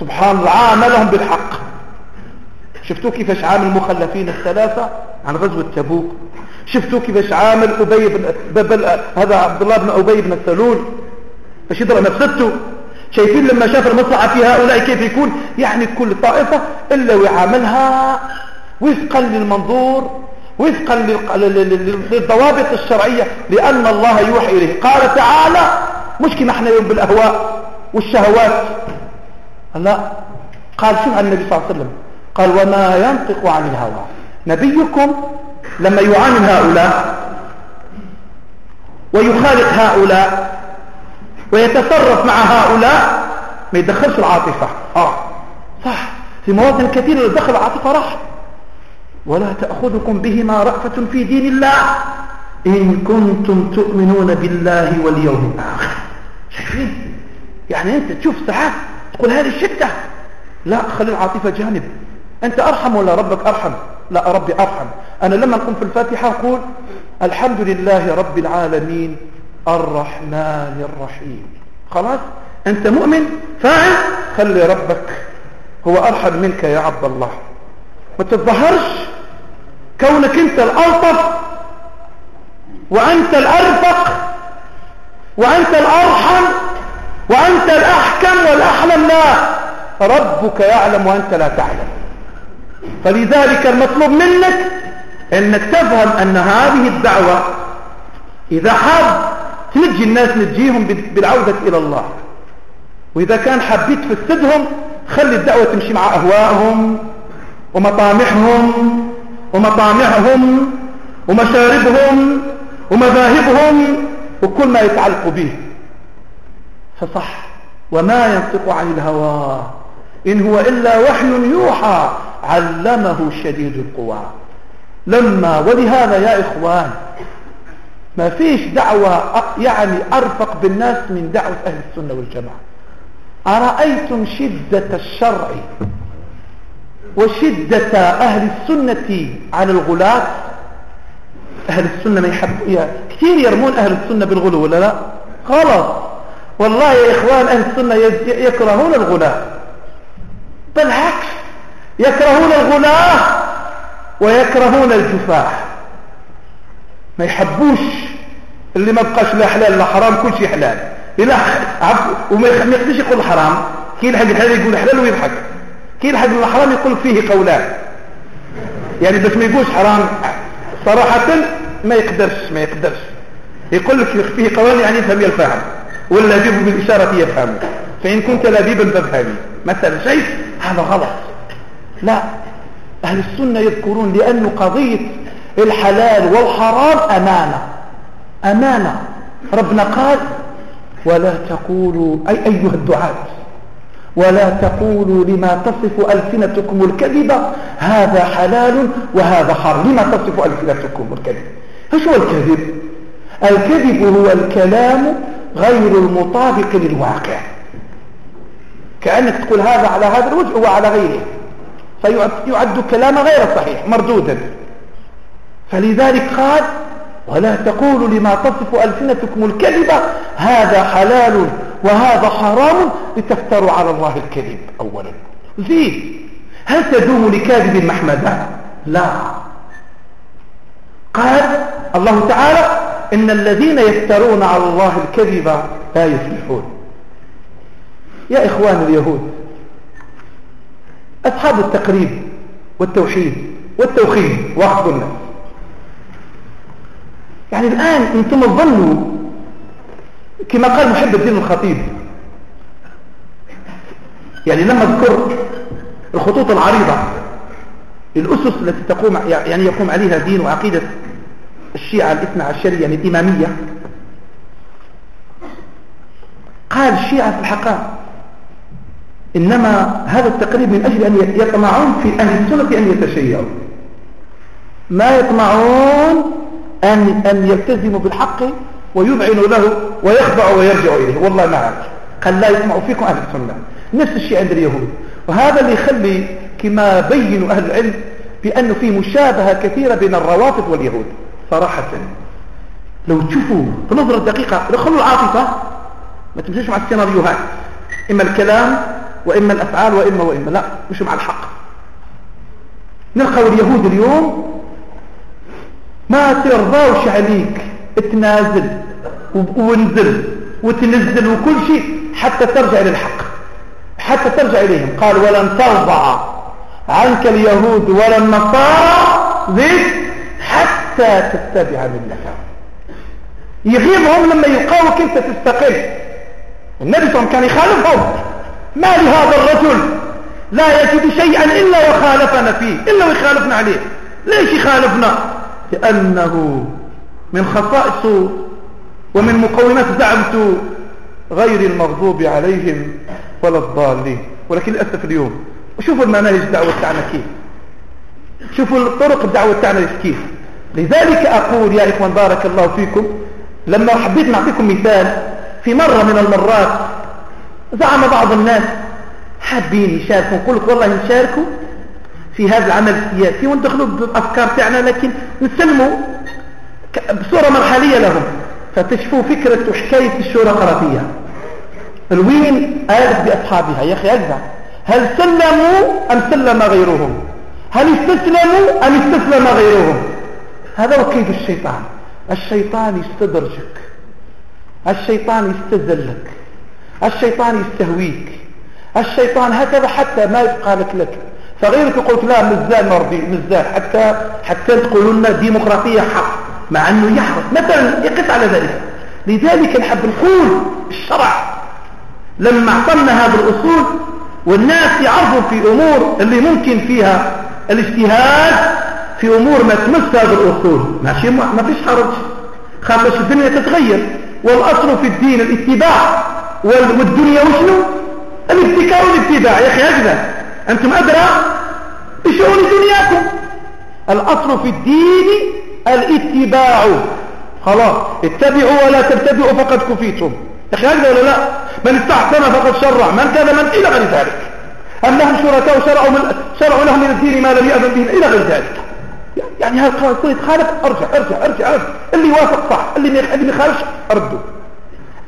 سبحان الله عاملهم بالحق. شفتوا كيفاش عامل المخلفين الثلاثة؟ عن غزوة تبوك. شفتوا كيفاش عامل أبي بن هذا عبد الله بن أبي بن السلول باش يضرب نفسته. شايفين لما شاف المصلحة في هؤلاء كيف يكون؟ يعني كل طائفة إلا ويعاملها وفقا للمنظور وفقا للضوابط الشرعية لأن الله يوحي إليه. قال تعالى مش كما إحنا يوم بالأهواء والشهوات. لا. قال شو عن النبي صلى الله عليه وسلم؟ قال وما ينطق عن الهوى. نبيكم لما يعامل هؤلاء ويخالق هؤلاء ويتصرف مع هؤلاء ما يدخلش العاطفة. آه. صح. في مواطن كثيرة دخل العاطفة راح. ولا تأخذكم بهما رأفة في دين الله. إن كنتم تؤمنون بالله واليوم الآخر. شايفين؟ يعني أنت تشوف ساعات تقول هذه الشدة. لا خلي العاطفة جانب. أنت أرحم ولا ربك أرحم؟ لا ربي أرحم. أنا لما أقوم في الفاتحة أقول الحمد لله رب العالمين الرحمن الرحيم. خلاص؟ أنت مؤمن؟ فاعل. خلي ربك هو أرحم منك يا عبد الله. ما تتظهرش كونك أنت الألطف وأنت الأرفق وأنت الأرحم وأنت الأحكم والأحلم لا. ربك يعلم وأنت لا تعلم. فلذلك المطلوب منك أنك تفهم أن هذه الدعوة إذا حاب تنجي الناس نجيهم بالعودة إلى الله. وإذا كان حبيت تفسدهم خلي الدعوة تمشي مع أهوائهم ومطامحهم ومطامعهم ومشاربهم ومذاهبهم وكل ما يتعلق به. فصح. وما ينطق عن الهوى. إن هو إلا وحي يوحى. علمه شديد القوى. لما ولهذا يا إخوان ما فيش دعوة يعني أرفق بالناس من دعوة أهل السنة والجماعة. أرأيتم شدة الشرع وشدة أهل السنة على الغلاة؟ أهل السنة ما يحبوا كثير يرمون أهل السنة بالغلو ولا لا؟ غلط. والله يا إخوان أهل السنة يكرهون الغلاة. بالعكس يكرهون الغلاة ويكرهون الجفاح. ما يحبوش اللي ما بقاش لا حلال لا حرام كل شيء حلال. إلا وما يقدرش يقول حرام. كي يلحق الحلال يقول حلال ويضحك. كي يلحق الحرام يقول فيه قولان. يعني بس ما يقولش حرام صراحة ما يقدرش ما يقدرش. يقول لك فيه قولان يعني يفهم ولا يجيب بالإشارة يفهم فإن كنت لبيبا فافهمي. مثلا شيء؟ هذا غلط. لا. أهل السنة يذكرون لأنه قضية الحلال والحرام أمانة. أمانة. ربنا قال ولا تقولوا أي أيها الدعاة ولا تقولوا لما تصف ألسنتكم الكذب هذا حلال وهذا حرام. لما تصف ألسنتكم الكذب؟ إيش هو الكذب؟ الكذب هو الكلام غير المطابق للواقع. كأنك تقول هذا على هذا الوجه وعلى غيره. فيعد كلام غير صحيح مردودا. فلذلك قال ولا تقولوا لما تصف ألسنتكم الكذبة هذا حلال وهذا حرام لتفتروا على الله الكذب أولا. زيد هل تدوم لكاذب محمدا لا. قال الله تعالى إن الذين يفترون على الله الكذب لا يفلحون. يا إخوان اليهود أصحاب التقريب والتوحيد والتوخيد واخذوا الناس يعني الآن أنتم تظنوا كما قال محب الدين الخطيب. يعني لما ذكر الخطوط العريضة الأسس التي تقوم يعني يقوم عليها دين وعقيدة الشيعة الإثنى عشرية يعني الإمامية. قال الشيعة في الحقائق إنما هذا التقريب من أجل أن يطمعون في أهل السنة أن يتشيعوا. ما يطمعون أن, أن يلتزموا بالحق ويذعنوا له ويخضعوا ويرجعوا إليه. والله ما قال لا يسمع فيكم أهل السنة. نفس الشيء عند اليهود. وهذا اللي يخلي كما بينوا أهل العلم بأنه في مشابهة كثيرة بين الروافض واليهود. صراحة. لو تشوفوا بنظرة دقيقة دخلوا العاطفة ما تمشيش مع السيناريوهات. إما الكلام وإما الأفعال وإما وإما. لا مش مع الحق. نلقوا اليهود اليوم ما ترضاوش عليك. تنازل وانزل وتنزل وكل شيء حتى ترجع للحق حتى ترجع إليهم. قال ولن ترضى عنك اليهود ولا النصارى زيد حتى تتبع ملتهم. يغيبهم لما يلقاوك أنت تستقل. النبي صلى الله عليه وسلم كان يخالفهم. ما لهذا الرجل؟ لا يجد شيئا إلا وخالفنا فيه. إلا ويخالفنا عليه. ليش يخالفنا؟ لأنه من خصائص ومن مقومات دعمت غير المغضوب عليهم ولا الضالين. ولكن للأسف اليوم شوفوا المناهج الدعوة تاعنا كيف. شوفوا طرق الدعوة تاعنا كيف. لذلك أقول يا إخوان بارك الله فيكم لما حبيت نعطيكم مثال في مرة من المرات زعم بعض الناس حابين يشاركوا. نقول لك والله نشاركوا في هذا العمل السياسي وندخلوا بالأفكار تاعنا لكن نسلموا بصورة مرحلية لهم. فتشفوا فكرة وحكاية الشورى قرطية الوين آلت بأصحابها. يا أخي أجزع. هل سلموا أم سلم غيرهم؟ هل استسلموا أم استسلم غيرهم؟ هذا هو الشيطان. الشيطان يستدرجك. الشيطان يستزلك. الشيطان يستهويك. الشيطان هكذا حتى ما يبقى لك لك. فغيرك قلت لا مزال مرضي مزال حتى حتى تقولوا لنا ديمقراطية حق مع أنه يحرص. مثلا يقف على ذلك. لذلك نحب نقول الشرع لما أعطلنا هذه الأصول والناس يعرفوا في أمور اللي ممكن فيها الاجتهاد في أمور ما تمس هذه الأصول. ماشي ما فيش حرج. خاطر الدنيا تتغير. والأصل في الدين الاتباع. والدنيا وشنو؟ الابتكار والاتباع. يا أخي هكذا أنتم أدرى؟ بشؤون دنياكم. الأصل في الدين الاتباع. خلاص اتبعوا ولا تبتدئوا فقد كفيتم. أخي ولا لا؟ من استحسن فقد شرع. من كان من إلى غير ذلك. أم لهم شركاء شرعوا, من شرعوا لهم من الدين ما لم يأذن به إلى غير ذلك. يعني هذا كل يتخالف أرجع أرجع أرجع أرجع. اللي يوافق صح اللي ما يخالفش أرده.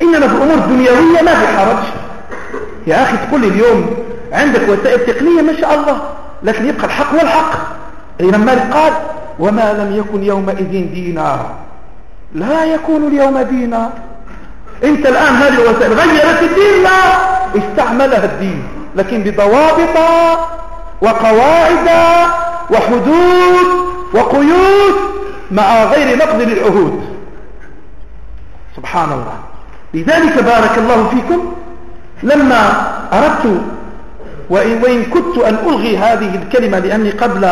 إنما في الأمور الدنيوية ما في حرج. يا أخي تقول لي اليوم عندك وسائل تقنية ما شاء الله لكن يبقى الحق هو الحق. الامام مالك قال وما لم يكن يومئذ دينا لا يكون اليوم دينا أنت الآن هذه الوسائل غيرت الدين؟ لا. استعملها الدين لكن بضوابط وقواعد وحدود وقيود مع غير نقض للعهود. سبحان الله. لذلك بارك الله فيكم. لما أردت وإن كنت أن ألغي هذه الكلمة لأني قبل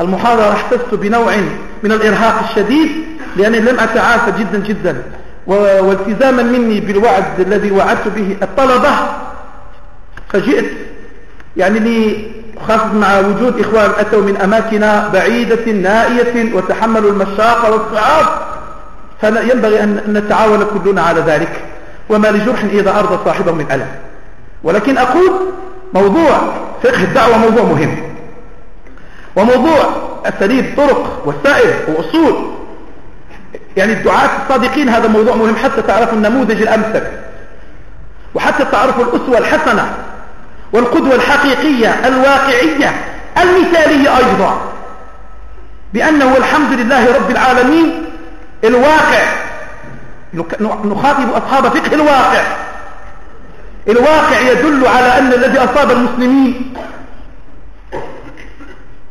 المحاضرة احتست بنوع من الإرهاق الشديد لأني لم أتعافى جدا جدا. والتزاما مني بالوعد الذي وعدت به الطلبة فجئت يعني لي خاصة مع وجود إخوان أتوا من أماكن بعيدة نائية وتحملوا المشاق والصعاب فينبغي أن نتعاون كلنا على ذلك. وما لجرح إذا أرضى صاحبه من ألم. ولكن أقول موضوع فقه الدعوة موضوع مهم. وموضوع أساليب طرق وسائل وأصول. يعني الدعاة الصادقين هذا موضوع مهم حتى تعرفوا النموذج الأمثل. وحتى تعرفوا الأسوة الحسنة والقدوة الحقيقية الواقعية المثالية أيضا. بأنه الحمد لله رب العالمين الواقع. نخاطب أصحاب فقه الواقع. الواقع يدل على أن الذي أصاب المسلمين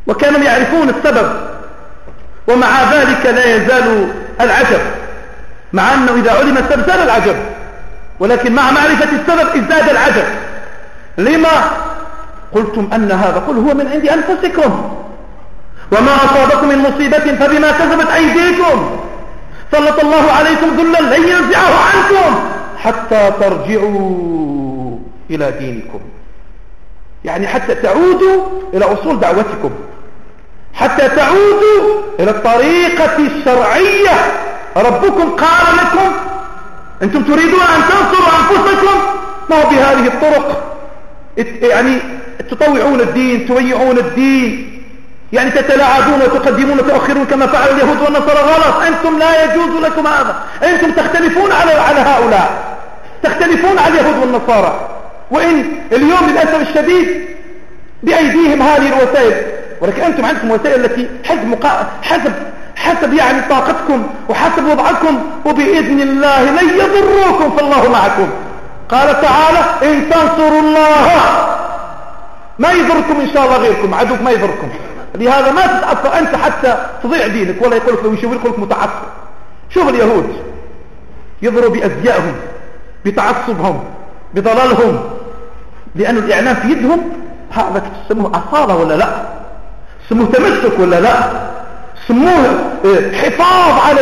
وكانوا يعرفون السبب ومع ذلك لا يزال العجب مع أنه إذا علم السبب زال العجب ولكن مع معرفة السبب ازداد العجب. لما؟ قلتم أن هذا قل هو من عند أنفسكم. وما أصابكم من مصيبة فبما كسبت أيديكم. سلط الله عليكم ذلا لن ينزعه عنكم حتى ترجعوا. إلى دينكم. يعني حتى تعودوا إلى أصول دعوتكم. حتى تعودوا إلى الطريقة الشرعية. ربكم قال لكم أنتم تريدون أن تنصروا أنفسكم؟ ما بهذه الطرق؟ يعني تطوعون الدين تويعون الدين. يعني تتلاعبون وتقدمون وتؤخرون كما فعل اليهود والنصارى. غلط. أنتم لا يجوز لكم هذا. أنتم تختلفون على على هؤلاء. تختلفون على اليهود والنصارى. وإن اليوم للأسف الشديد بأيديهم هذه الوسائل. ولكن أنتم عندكم وسائل التي حسب, مقا... حسب حسب يعني طاقتكم وحسب وضعكم وبإذن الله لن يضروكم فالله معكم. قال تعالى إن تنصروا الله ما يضركم إن شاء الله غيركم عدوك ما يضركم. لهذا ما تتأثر أنت حتى تضيع دينك ولا يقولك لو يشوف لك متعصب. شوف اليهود يضروا بأزيائهم بتعصبهم. بضلالهم لأن الإعلام في يدهم هذا تسموه أصالة ولا لا؟ سموه تمسك ولا لا؟ سموه آه، حفاظ على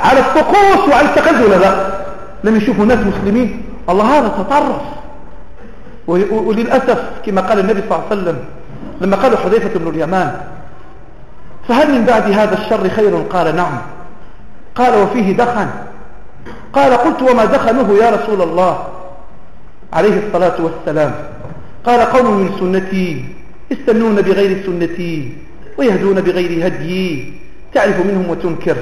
على الطقوس وعلى التقدم ولا لا؟ لم يشوفوا ناس مسلمين. الله هذا تطرف. وللأسف كما قال النبي صلى الله عليه وسلم لما قال حذيفة بن اليمان فهل من بعد هذا الشر خير؟ قال نعم. قال وفيه دخن. قال قلت وما دخنه يا رسول الله؟ عليه الصلاة والسلام. قال قوم من سنتي يستنون بغير سنتي ويهدون بغير هديي تعرف منهم وتنكر.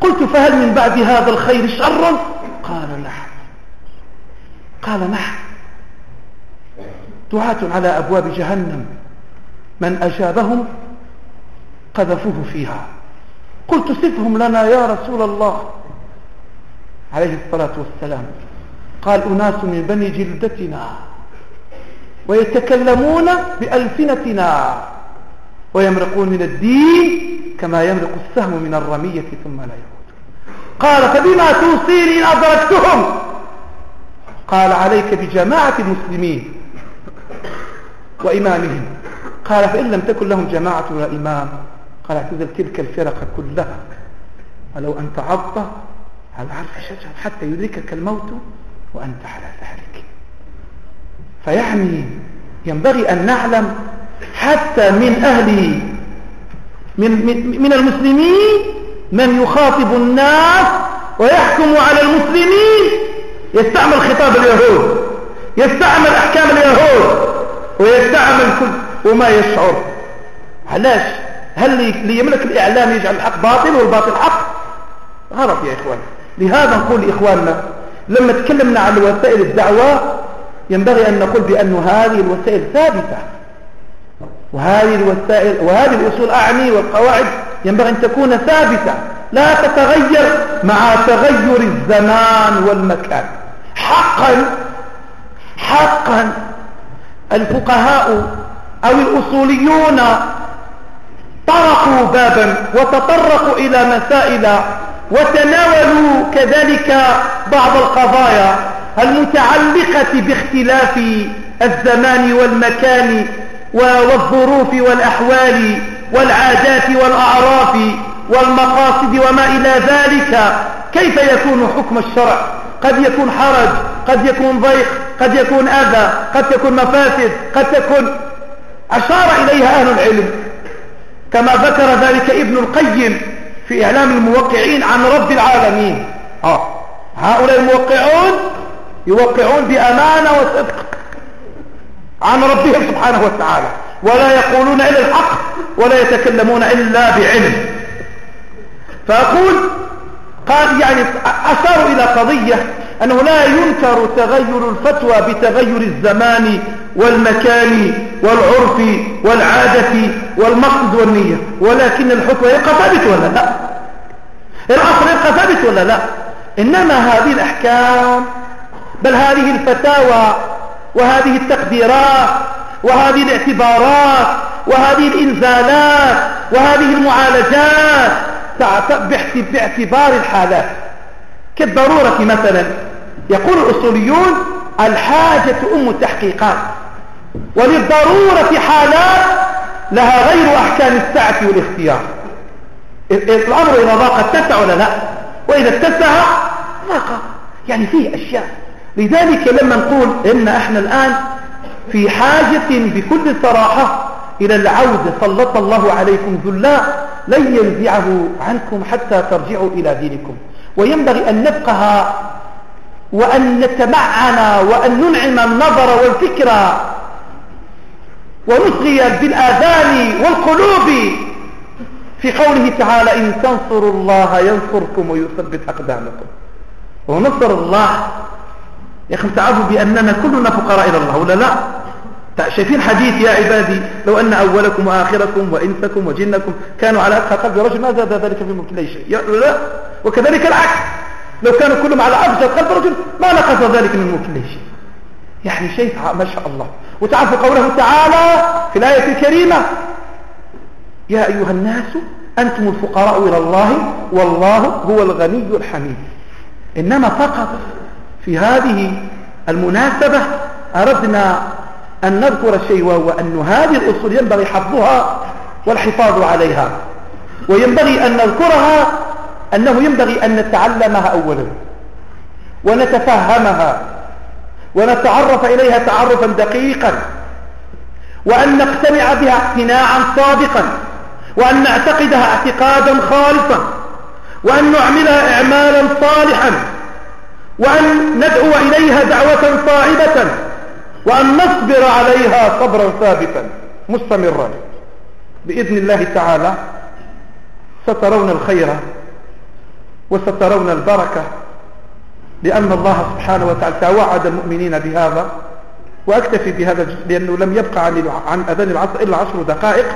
قلت فهل من بعد هذا الخير شر؟ قال نعم. قال نعم. دعاة على أبواب جهنم. من أجابهم قذفوه فيها. قلت صفهم لنا يا رسول الله. عليه الصلاة والسلام. قال أناس من بني جلدتنا ويتكلمون بألسنتنا ويمرقون من الدين كما يمرق السهم من الرمية ثم لا يعود قال فبما توصيني إن أدركتهم؟ قال عليك بجماعة المسلمين وإمامهم. قال فإن لم تكن لهم جماعة ولا إمام قال اعتزل تلك الفرق كلها. ولو أن تعض على عرف شجر حتى يدركك الموت وأنت على ذلك. فيعني ينبغي أن نعلم حتى من أهل من, من, من المسلمين من يخاطب الناس ويحكم على المسلمين. يستعمل خطاب اليهود يستعمل أحكام اليهود ويستعمل كل وما يشعر. علاش؟ هل ليملك الإعلام يجعل الحق باطل والباطل حق؟ غلط يا إخوان. لهذا نقول لإخواننا لما تكلمنا عن وسائل الدعوة ينبغي أن نقول بأن هذه الوسائل ثابتة. وهذه الوسائل وهذه الأصول أعني والقواعد ينبغي أن تكون ثابتة. لا تتغير مع تغير الزمان والمكان. حقا حقا الفقهاء أو الأصوليون طرقوا بابا وتطرقوا إلى مسائل وتناولوا كذلك بعض القضايا المتعلقة باختلاف الزمان والمكان والظروف والأحوال والعادات والأعراف والمقاصد وما إلى ذلك. كيف يكون حكم الشرع؟ قد يكون حرج قد يكون ضيق قد يكون أذى قد تكون مفاسد قد تكون أشار إليها أهل العلم. كما ذكر ذلك ابن القيم في إعلام الموقعين عن رب العالمين. آه. هؤلاء الموقعون يوقعون بأمانة وصدق عن ربهم سبحانه وتعالى. ولا يقولون إلا الحق ولا يتكلمون إلا بعلم. فأقول قال يعني أشاروا إلى قضية أنه لا ينكر تغير الفتوى بتغير الزمان والمكان والعرف والعادة والمقصد والنية. ولكن الحكم يبقى ثابت ولا لا؟ الأصل يبقى ثابت ولا لا؟ إنما هذه الأحكام بل هذه الفتاوى وهذه التقديرات وهذه الاعتبارات وهذه الإنزالات وهذه المعالجات باعتبار الحالات. كالضرورة مثلا يقول الأصوليون الحاجة أم التحقيقات. وللضرورة حالات لها غير أحكام السعة والاختيار. الأمر إذا ضاق اتسع ولا لا؟ وإذا اتسع ضاق يعني فيه أشياء. لذلك لما نقول إن إحنا الآن في حاجة بكل صراحة إلى العودة سلط الله عليكم ذلاء لن ينزعه عنكم حتى ترجعوا إلى دينكم. وينبغي أن نبقى وأن نتمعن وأن ننعم النظر والفكر ونصغي بالآذان والقلوب في قوله تعالى إن تنصروا الله ينصركم ويثبت أقدامكم. ونصر الله. يا أخي تعرفوا بأننا كلنا فقراء إلى الله ولا لا؟ شايفين حديث يا عبادي لو أن أولكم وآخركم وإنسكم وجنكم كانوا على أتقى قلب رجل ما زاد ذلك في أي شيء لا وكذلك العكس. لو كانوا كلهم على أفجر قلب رجل ما نقص ذلك من أي شيء يعني شيء ما شاء الله. وتعرفوا قوله تعالى في الآية الكريمة يا أيها الناس أنتم الفقراء إلى الله والله هو الغني الحميد. إنما فقط في هذه المناسبة أردنا أن نذكر شيء وهو أن هذه الأصول ينبغي حفظها والحفاظ عليها. وينبغي أن نذكرها أنه ينبغي أن نتعلمها أولا ونتفهمها ونتعرف إليها تعرفا دقيقا وأن نقتنع بها اقتناعا صادقا. وأن نعتقدها اعتقادا خالصا وأن نعملها إعمالا صالحا وأن ندعو إليها دعوة صاعبة وأن نصبر عليها صبرا ثابتا مستمرا. بإذن الله تعالى سترون الخير وسترون البركة لأن الله سبحانه وتعالى توعد المؤمنين بهذا وأكتفي بهذا الجزء لأنه لم يبقى عن أذان العصر إلا عشر دقائق.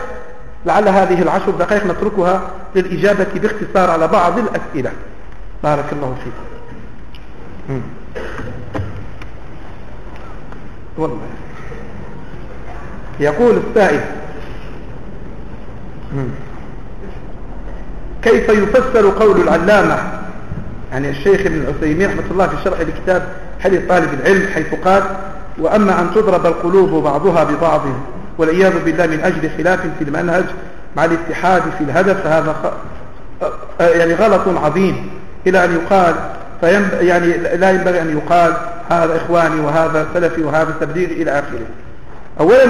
لعل هذه العشر دقائق نتركها للإجابة باختصار على بعض الأسئلة. بارك الله فيكم والله. يقول السائل. كيف يفسر قول العلامة؟ يعني الشيخ ابن العثيمين رحمة الله في شرح الكتاب حديث طالب العلم حيث قال؟ وأما أن تضرب القلوب بعضها ببعض. والعياذ بالله من أجل خلاف في المنهج مع الاتحاد في الهدف فهذا يعني غلط عظيم. إلى أن يقال. يعني لا ينبغي أن يقال هذا إخواني وهذا سلفي وهذا تبليغي إلى آخره. أولا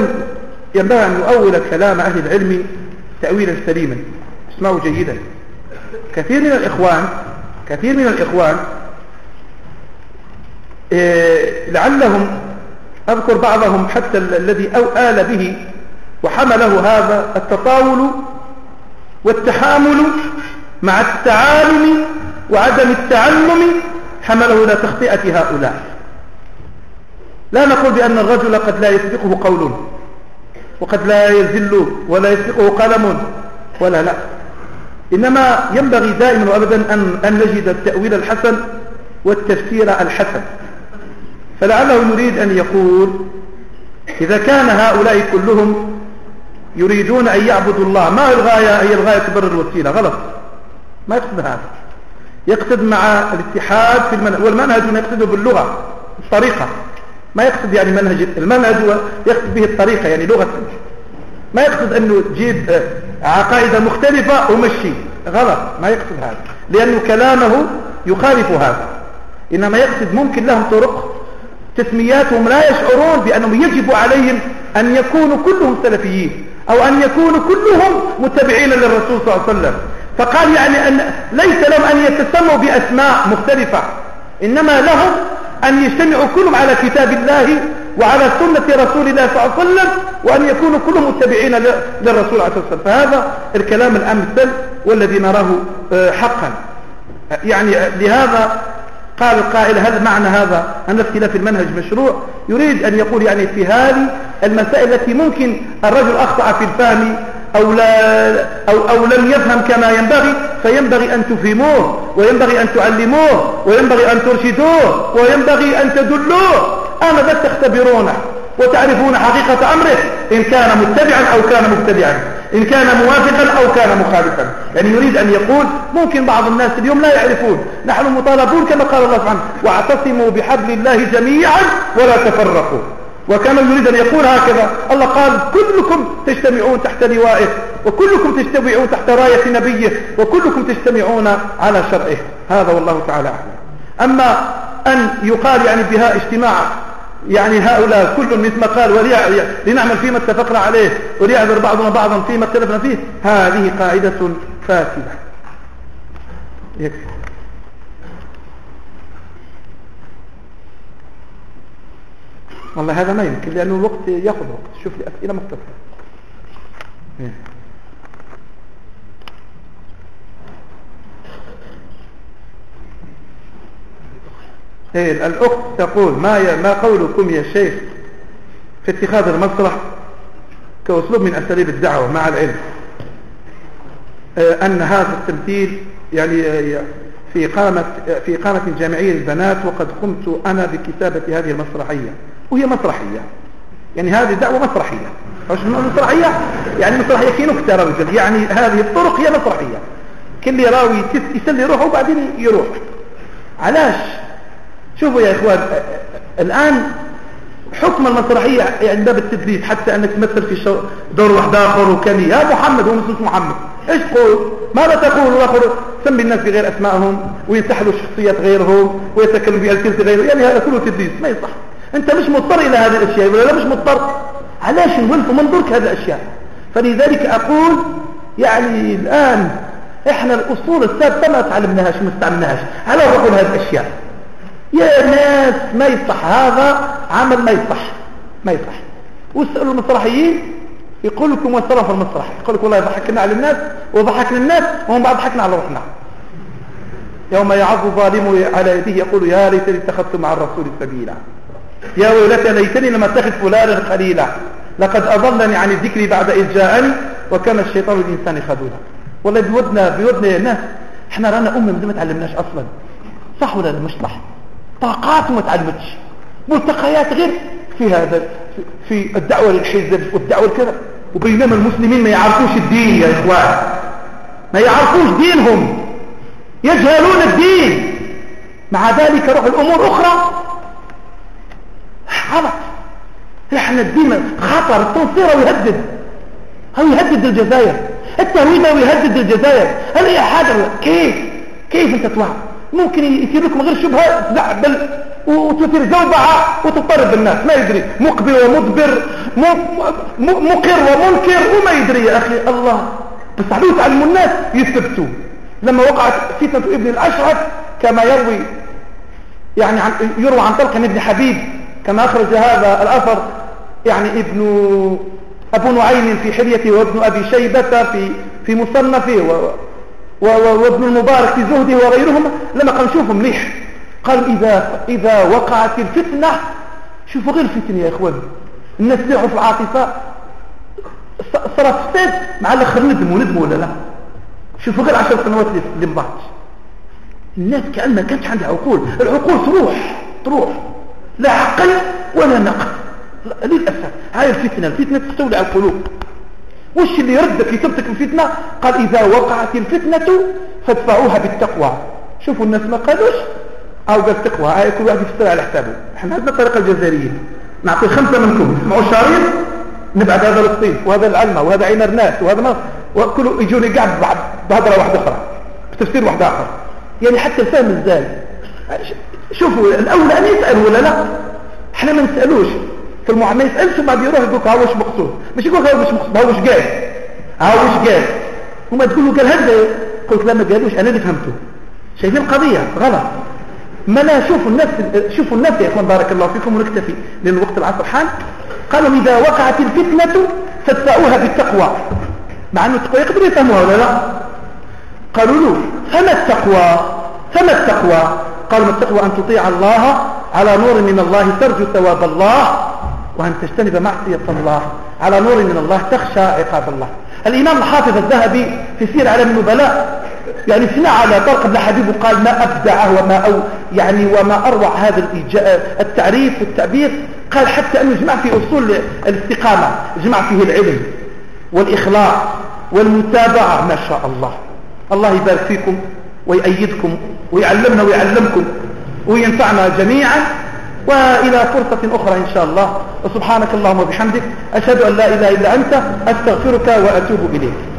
ينبغي أن يؤول كلام أهل العلم تأويلا سليما. اسمعوا جيدا. كثير من الإخوان كثير من الإخوان إيه لعلهم أذكر بعضهم حتى الذي أو آل به وحمله هذا التطاول والتحامل مع التعالم وعدم التعلم حمله إلى تخطئة هؤلاء. لا نقول بأن الرجل قد لا يسبقه قول وقد لا يزل ولا يسبقه قلم ولا لا. إنما ينبغي دائما وأبدا أن, أن نجد التأويل الحسن والتفسير الحسن. فلعله يريد أن يقول إذا كان هؤلاء كلهم يريدون أن يعبدوا الله ما هي الغاية؟ هي الغاية تبرر الوسيلة غلط. ما يقصد هذا. يقصد مع الاتحاد في المنهج والمنهج يقصد باللغة الطريقة. ما يقصد يعني منهج المنهج يقصد به الطريقة يعني لغة. ما يقصد أنه تجيب عقائد مختلفة ومشي. غلط ما يقصد هذا. لأنه كلامه يخالف هذا. إنما يقصد ممكن لهم طرق تسمياتهم لا يشعرون بأنهم يجب عليهم أن يكونوا كلهم سلفيين أو أن يكونوا كلهم متبعين للرسول صلى الله عليه وسلم. فقال يعني أن ليس لهم أن يتسموا بأسماء مختلفة إنما لهم أن يجتمعوا كلهم على كتاب الله وعلى سنة رسول الله صلى الله عليه وسلم وأن يكونوا كلهم متبعين للرسول عليه الصلاة والسلام. فهذا الكلام الأمثل والذي نراه آه، حقا. يعني لهذا قال القائل هل معنى هذا أن اختلاف المنهج مشروع؟ يريد أن يقول يعني في هذه المسائل التي ممكن الرجل أخطأ في الفهم أو, لا أو, أو لم يفهم كما ينبغي فينبغي أن تفهموه وينبغي أن تعلموه وينبغي أن ترشدوه وينبغي أن تدلوه. آمذا تختبرونه وتعرفون حقيقة أمره إن كان متبعا أو كان مبتدعا. إن كان موافقا أو كان مخالفا. يعني يريد أن يقول ممكن بعض الناس اليوم لا يعرفون. نحن مطالبون كما قال الله سبحانه واعتصموا بحبل الله جميعا ولا تفرقوا. وكان يريد أن يقول هكذا. الله قال كلكم تجتمعون تحت لوائه وكلكم تجتمعون تحت راية نبيه وكلكم تجتمعون على شرعه. هذا والله تعالى أعلم. أما أن يقال يعني بها اجتماع يعني هؤلاء كل مثل ما قال لنعمل فيما اتفقنا عليه وليعذر بعضنا بعضا فيما اختلفنا فيه. هذه قاعدة فاسدة. يكفي. والله هذا ما يمكن لأنه الوقت يأخذ وقت. شوف لي أسئلة مختصرة الأخت تقول ما ما قولكم يا شيخ في اتخاذ المسرح كأسلوب من أساليب الدعوة مع العلم. آه، أن هذا التمثيل يعني آه، في قامة في قامة جامعية للبنات وقد قمت أنا بكتابة هذه المسرحية. وهي مسرحية. يعني هذه دعوة مسرحية. مش مسرحية. يعني مسرحية كي نكتة رجل يعني هذه الطرق هي مسرحية. كل راوي يسلي روحه وبعدين يروح. علاش؟ شوفوا يا إخوان الآن حكم المسرحية عند باب التدليس حتى أنك تمثل في دور واحد آخر وكني يا محمد هو مسلس محمد. إيش تقول؟ ماذا تقول؟ الآخر سمي الناس بغير أسمائهم وينسحلوا شخصيات غيرهم ويتكلموا بألسنة غيره يعني هذا كله تدليس ما يصح. أنت مش مضطر إلى هذه الأشياء ولا لا مش مضطر. علاش نولف منظرك هذه الأشياء؟ فلذلك أقول يعني الآن إحنا الأصول الثابتة ما تعلمناهاش ما استعملناهاش. على نقول هذه الأشياء. يا ناس ما يصح هذا عمل ما يصح ما يصح. واسألوا المسرحيين يقول لكم وصلوا في المسرح؟ يقول لك والله ضحكنا على الناس وضحكنا الناس وهم بعد ضحكنا على روحنا. يوم يعض الظالم على يديه يقول يا ليتني اتخذت مع الرسول سبيلا. يا ويلتى ليتني لم اتخذ فلانا خليلا. لقد أضلني عن الذكر بعد إذ جاءني وكان الشيطان الانسان خذولا. والله بودنا بودنا يا ناس. إحنا رانا أمة ما تعلمناش أصلا. صح ولا مش صح. طاقات ما تعلمتش. ملتقيات غير في هذا في الدعوة للحزب والدعوة لكذا. وبينما المسلمين ما يعرفوش الدين يا إخوان. ما يعرفوش دينهم. يجهلون الدين. مع ذلك روح الأمور أخرى. غلط إحنا الدين خطر. التنصير ويهدد هو يهدد الجزائر. التهويد هو يهدد الجزائر. هل هي حاجة كيف؟ كيف أنت توعى ممكن يثير لكم غير شبهة تزعبل وتثير زوبعة وتضطرب الناس ما يدري مقبل ومدبر مقر ومنكر وما يدري يا أخي. الله بس علوه تعلموا الناس يثبتوا. لما وقعت فتنة ابن الأشعث كما يروي يعني عن يروى عن طلق ابن حبيب كما أخرج هذا الأثر يعني ابن أبو نعيم في حليته وابن أبي شيبة في في مصنفه وابن المبارك في زهده وغيرهما لما قال شوفوا مليح قال إذا, إذا وقعت الفتنة شوفوا غير الفتنة يا إخوان الناس سيعوا في العاطفة. صارت فساد مع الآخر ندموا ندموا ولا لا؟ شوفوا غير عشر سنوات اللي مضات الناس كأن ما كانش عندها عقول. العقول تروح تروح. لا عقل ولا نقل. للأسف. هاي الفتنة الفتنة تستولي على القلوب. وش اللي يردك يثبتك الفتنة قال إذا وقعت الفتنة فادفعوها بالتقوى. شوفوا الناس ما قالوش أو قال التقوى هاي كل واحد يفسر على حسابه. إحنا هذا الطريقة الجزائرية. نعطي خمسة منكم. اسمعوا الشريط نبعد هذا للصيف وهذا العلمة وهذا عين الناس وهذا ما وكله يجوني قاعد بهضرة واحدة أخرى. بتفسير واحد آخر. يعني حتى الفهم الزال شوفوا الأولى أن يسأل ولا لا؟ إحنا ما نسألوش. في المعاملة ما يسألش بعد يروح يقول ها وش مقصود. مش يقول ها وش مقصود ها وش قال. ها وش قال. وما تقول له قال هذا. قلت لا ما قالوش أنا اللي فهمته. شايفين القضية غلط. ما لا شوفوا الناس شوفوا الناس يا إخوان بارك الله فيكم ونكتفي لأن وقت العصر حان قالوا إذا وقعت الفتنة فادفعوها بالتقوى. مع ان التقوى يقدروا يفهموها ولا لا؟ قالوا له فما التقوى؟ فما التقوى؟ قالوا ما التقوى أن تطيع الله على نور من الله ترجو ثواب الله. وأن تجتنب معصية الله على نور من الله تخشى عقاب الله. الإمام الحافظ الذهبي في سير علم النبلاء يعني ثنى على طرق بن حبيب وقال ما أبدعه وما أو يعني وما أروع هذا التعريف والتعبير. قال حتى أنه جمع في أصول الاستقامة جمع فيه العلم والإخلاص والمتابعة. ما شاء الله. الله يبارك فيكم ويأيدكم ويعلمنا ويعلمكم وينفعنا جميعا. وإلى فرصة أخرى إن شاء الله. وسبحانك اللهم وبحمدك أشهد أن لا إله إلا أنت أستغفرك وأتوب إليك.